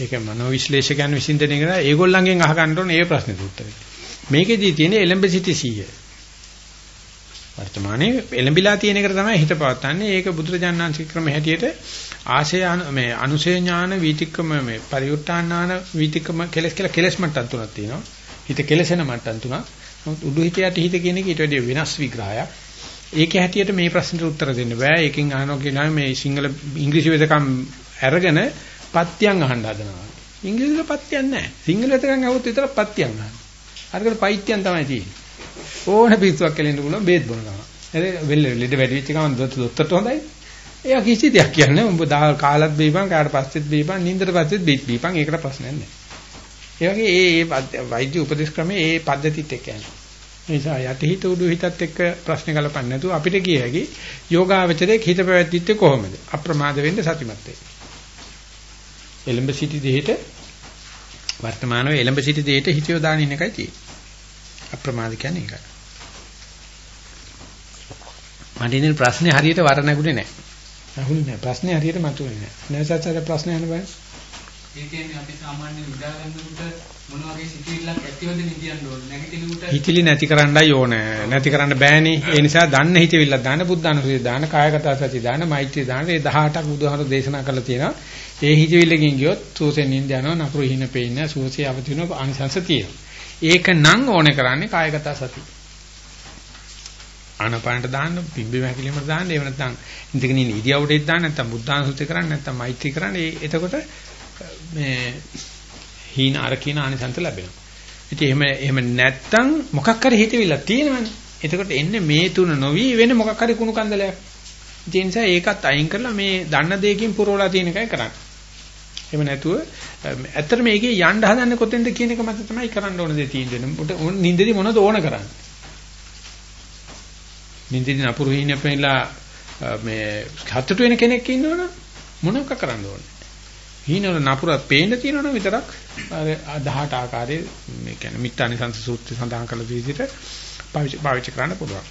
ඒක මනෝ විශ්ලේෂකයන් විසින් දෙන එක ඒගොල්ලන්ගෙන් අහගන්න ඕනේ ඒ ප්‍රශ්නෙට උත්තරේ. මේකෙදී තියෙන්නේ එලඹ සිටි 100. වර්තමානයේ එලඹිලා තියෙන එකට තමයි හිත පවත්න්නේ. ඒක බුදුරජාණන්සේ ක්‍රම හැටියට ආශය මේ අනුසය ඥාන වීතික්කම මේ පරිඋත්තාන ඥාන වීතික්කම කෙලස් කියලා කෙලස් මට්ටම් තුනක් තියෙනවා. හිත කෙලසෙන මට්ටම් තුනක්. නමුත් උඩු හිත යට හිත කියන එක ඊට වඩා වෙනස් විග්‍රහයක්. ඒකේ හැටියට මේ ප්‍රශ්නට උත්තර දෙන්න බෑ. ඒකෙන් අහනවා කියනවා මේ සිංහල ඉංග්‍රීසි වෙදකම් අරගෙන පත්‍යයන් අහන්න හදනවා. ඉංග්‍රීසිවල පත්‍යයක් නැහැ. සිංහල වෙදකම් අහුවොත් විතර පත්‍යයන් අහන්න. අරකට පයිත්‍යයන් තමයි තියෙන්නේ. ඕන පිස්සුවක් කෙලෙන්න පුළුවන් බේත් බොන ගමන්. එතේ වෙල්ල ලෙඩ වැඩි වෙච්ච ගමන් දොස්තරට හොඳයි. එයා කිසි දෙයක් කියන්නේ උඹ දා කාලත් බීපන් කාට පස්සෙත් බීපන් නින්දට පස්සෙත් බීත් බීපන් ඒකට ප්‍රශ්නයක් නැහැ. ඒ වගේ ඒ ඒ වෛද්‍ය උපදේශ ක්‍රමයේ ඒ පද්ධතිත් එක්ක යනවා. ඒ නිසා යටිහිත උඩු හිතත් එක්ක ප්‍රශ්න ගලපන්නේ නැතුව අපිට කිය හැකි යෝගාවචරයේ හිත පැවැත්විත්තේ කොහොමද? අප්‍රමාද වෙන්න සතිමත් වෙන්න. එලඹ සිටි දෙහෙට වර්තමානයේ එලඹ සිටි දෙහෙට හිත යොදාගෙන ඉන්න එකයි තියෙන්නේ. අප්‍රමාද කියන්නේ ඒකයි. මට ඉතින් ප්‍රශ්නේ හරියට වර නැගුණේ නැහැ. අහුන්නේ නැහැ. ප්‍රශ්නේ හරියට මතුවේ නැහැ. නැසත් ප්‍රශ්නේ අහන්න බෑ. ඒ කියන්නේ අපි සාමාන්‍ය නිදා ගන්නකොට මොන වගේ සිතුවිල්ලක් ඇතිවද නිදියන්න ඕන? නැගිටිනකොට හිතලි නැති කරන්නයි ඕනේ. නැති කරන්න බෑනේ. ඒ නිසා දන්න හිතවිල්ලක් දාන්න බුද්ධානුසතිය දාන්න කායගත සතිය දාන්න මෛත්‍රී දාන්න. ඒ 18ක් බුදුහාමුදුරු දේශනා කරලා තියෙනවා. ඒ හිතවිල්ලකින් ගියොත් සූසෙන් නින්ද යනවා නපුරු හින පෙන්නේ සූසේ අවදින අනිසංස තියෙනවා. ඒක නම් ඕනේ කරන්නේ කායගත සතිය ආනපානට දාන්න පිම්බි මහැකිලිමට දාන්න එහෙම නැත්නම් ඉඳගෙන ඉන්න ඉරියව්වට දාන්න නැත්නම් බුද්ධානුසතිය කරන්න නැත්නම් මෛත්‍රී කරන්න ඒ එතකොට මේ හීන අර කියන ආනිසංස ලැබෙනවා. ඉතින් එහෙම එහෙම නැත්තම් මොකක් හරි හිතවිල්ලක් තියෙනවනේ. එතකොට එන්නේ මේ තුන නොවි වෙන මොකක් හරි කුණු කන්දලයක්. ඒ නිසා ඒකත් අයින් කරලා මේ දන්න දෙයකින් පුරවලා තියෙන එකයි කරන්නේ. එහෙම නැතුව ඇත්තට මේකේ යන්න හදන්නේ කොතෙන්ද කියන එක මත තමයි කරන්න ඕන දේ තියෙන්නේ. නින්දදී මොනවද ඕන කරන්නේ? නින්දදී නපුරු හිණ පෙන්නලා මේ හතට වෙන කෙනෙක් ඉන්නවනම් මොනවක් කරන්න ඕනේ? හීනවල නපුරක් පේන්න තියෙනවනම් විතරක් අර 18 ආකාරයේ මේ කියන්නේ මිත්‍යානිසංස සූත්‍රය සඳහන් කළ විදිහට පාවිච්චි කරන්න පුළුවන්.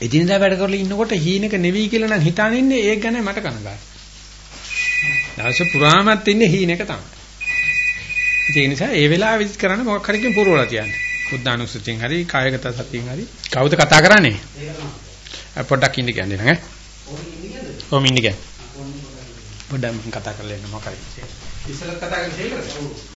එදිනදා වැඩ කරලා ඉන්නකොට හීනක නෙවෙයි කියලා නම් හිතාන ඉන්නේ ඒක ගැන මට කනගාටුයි. දවස පුරාමත් ඉන්නේ හීනක තමයි. ඒ නිසා ඒ වෙලාවෙදි කරන්න මොකක් හරි කින් පුරවලා තියන්න. බුද්ධානුස්සතියෙන් හරි කායගත සතියෙන් හරි කවුද කතා කරන්නේ? පොඩ්ඩක් ඉන්න කියන්නේ නේද? ඕම ඉන්න කියන්නේ. පොඩ්ඩක් මම කතා කරලා එන්න මොකයි. ඉස්සෙල්ලා කතා කරලා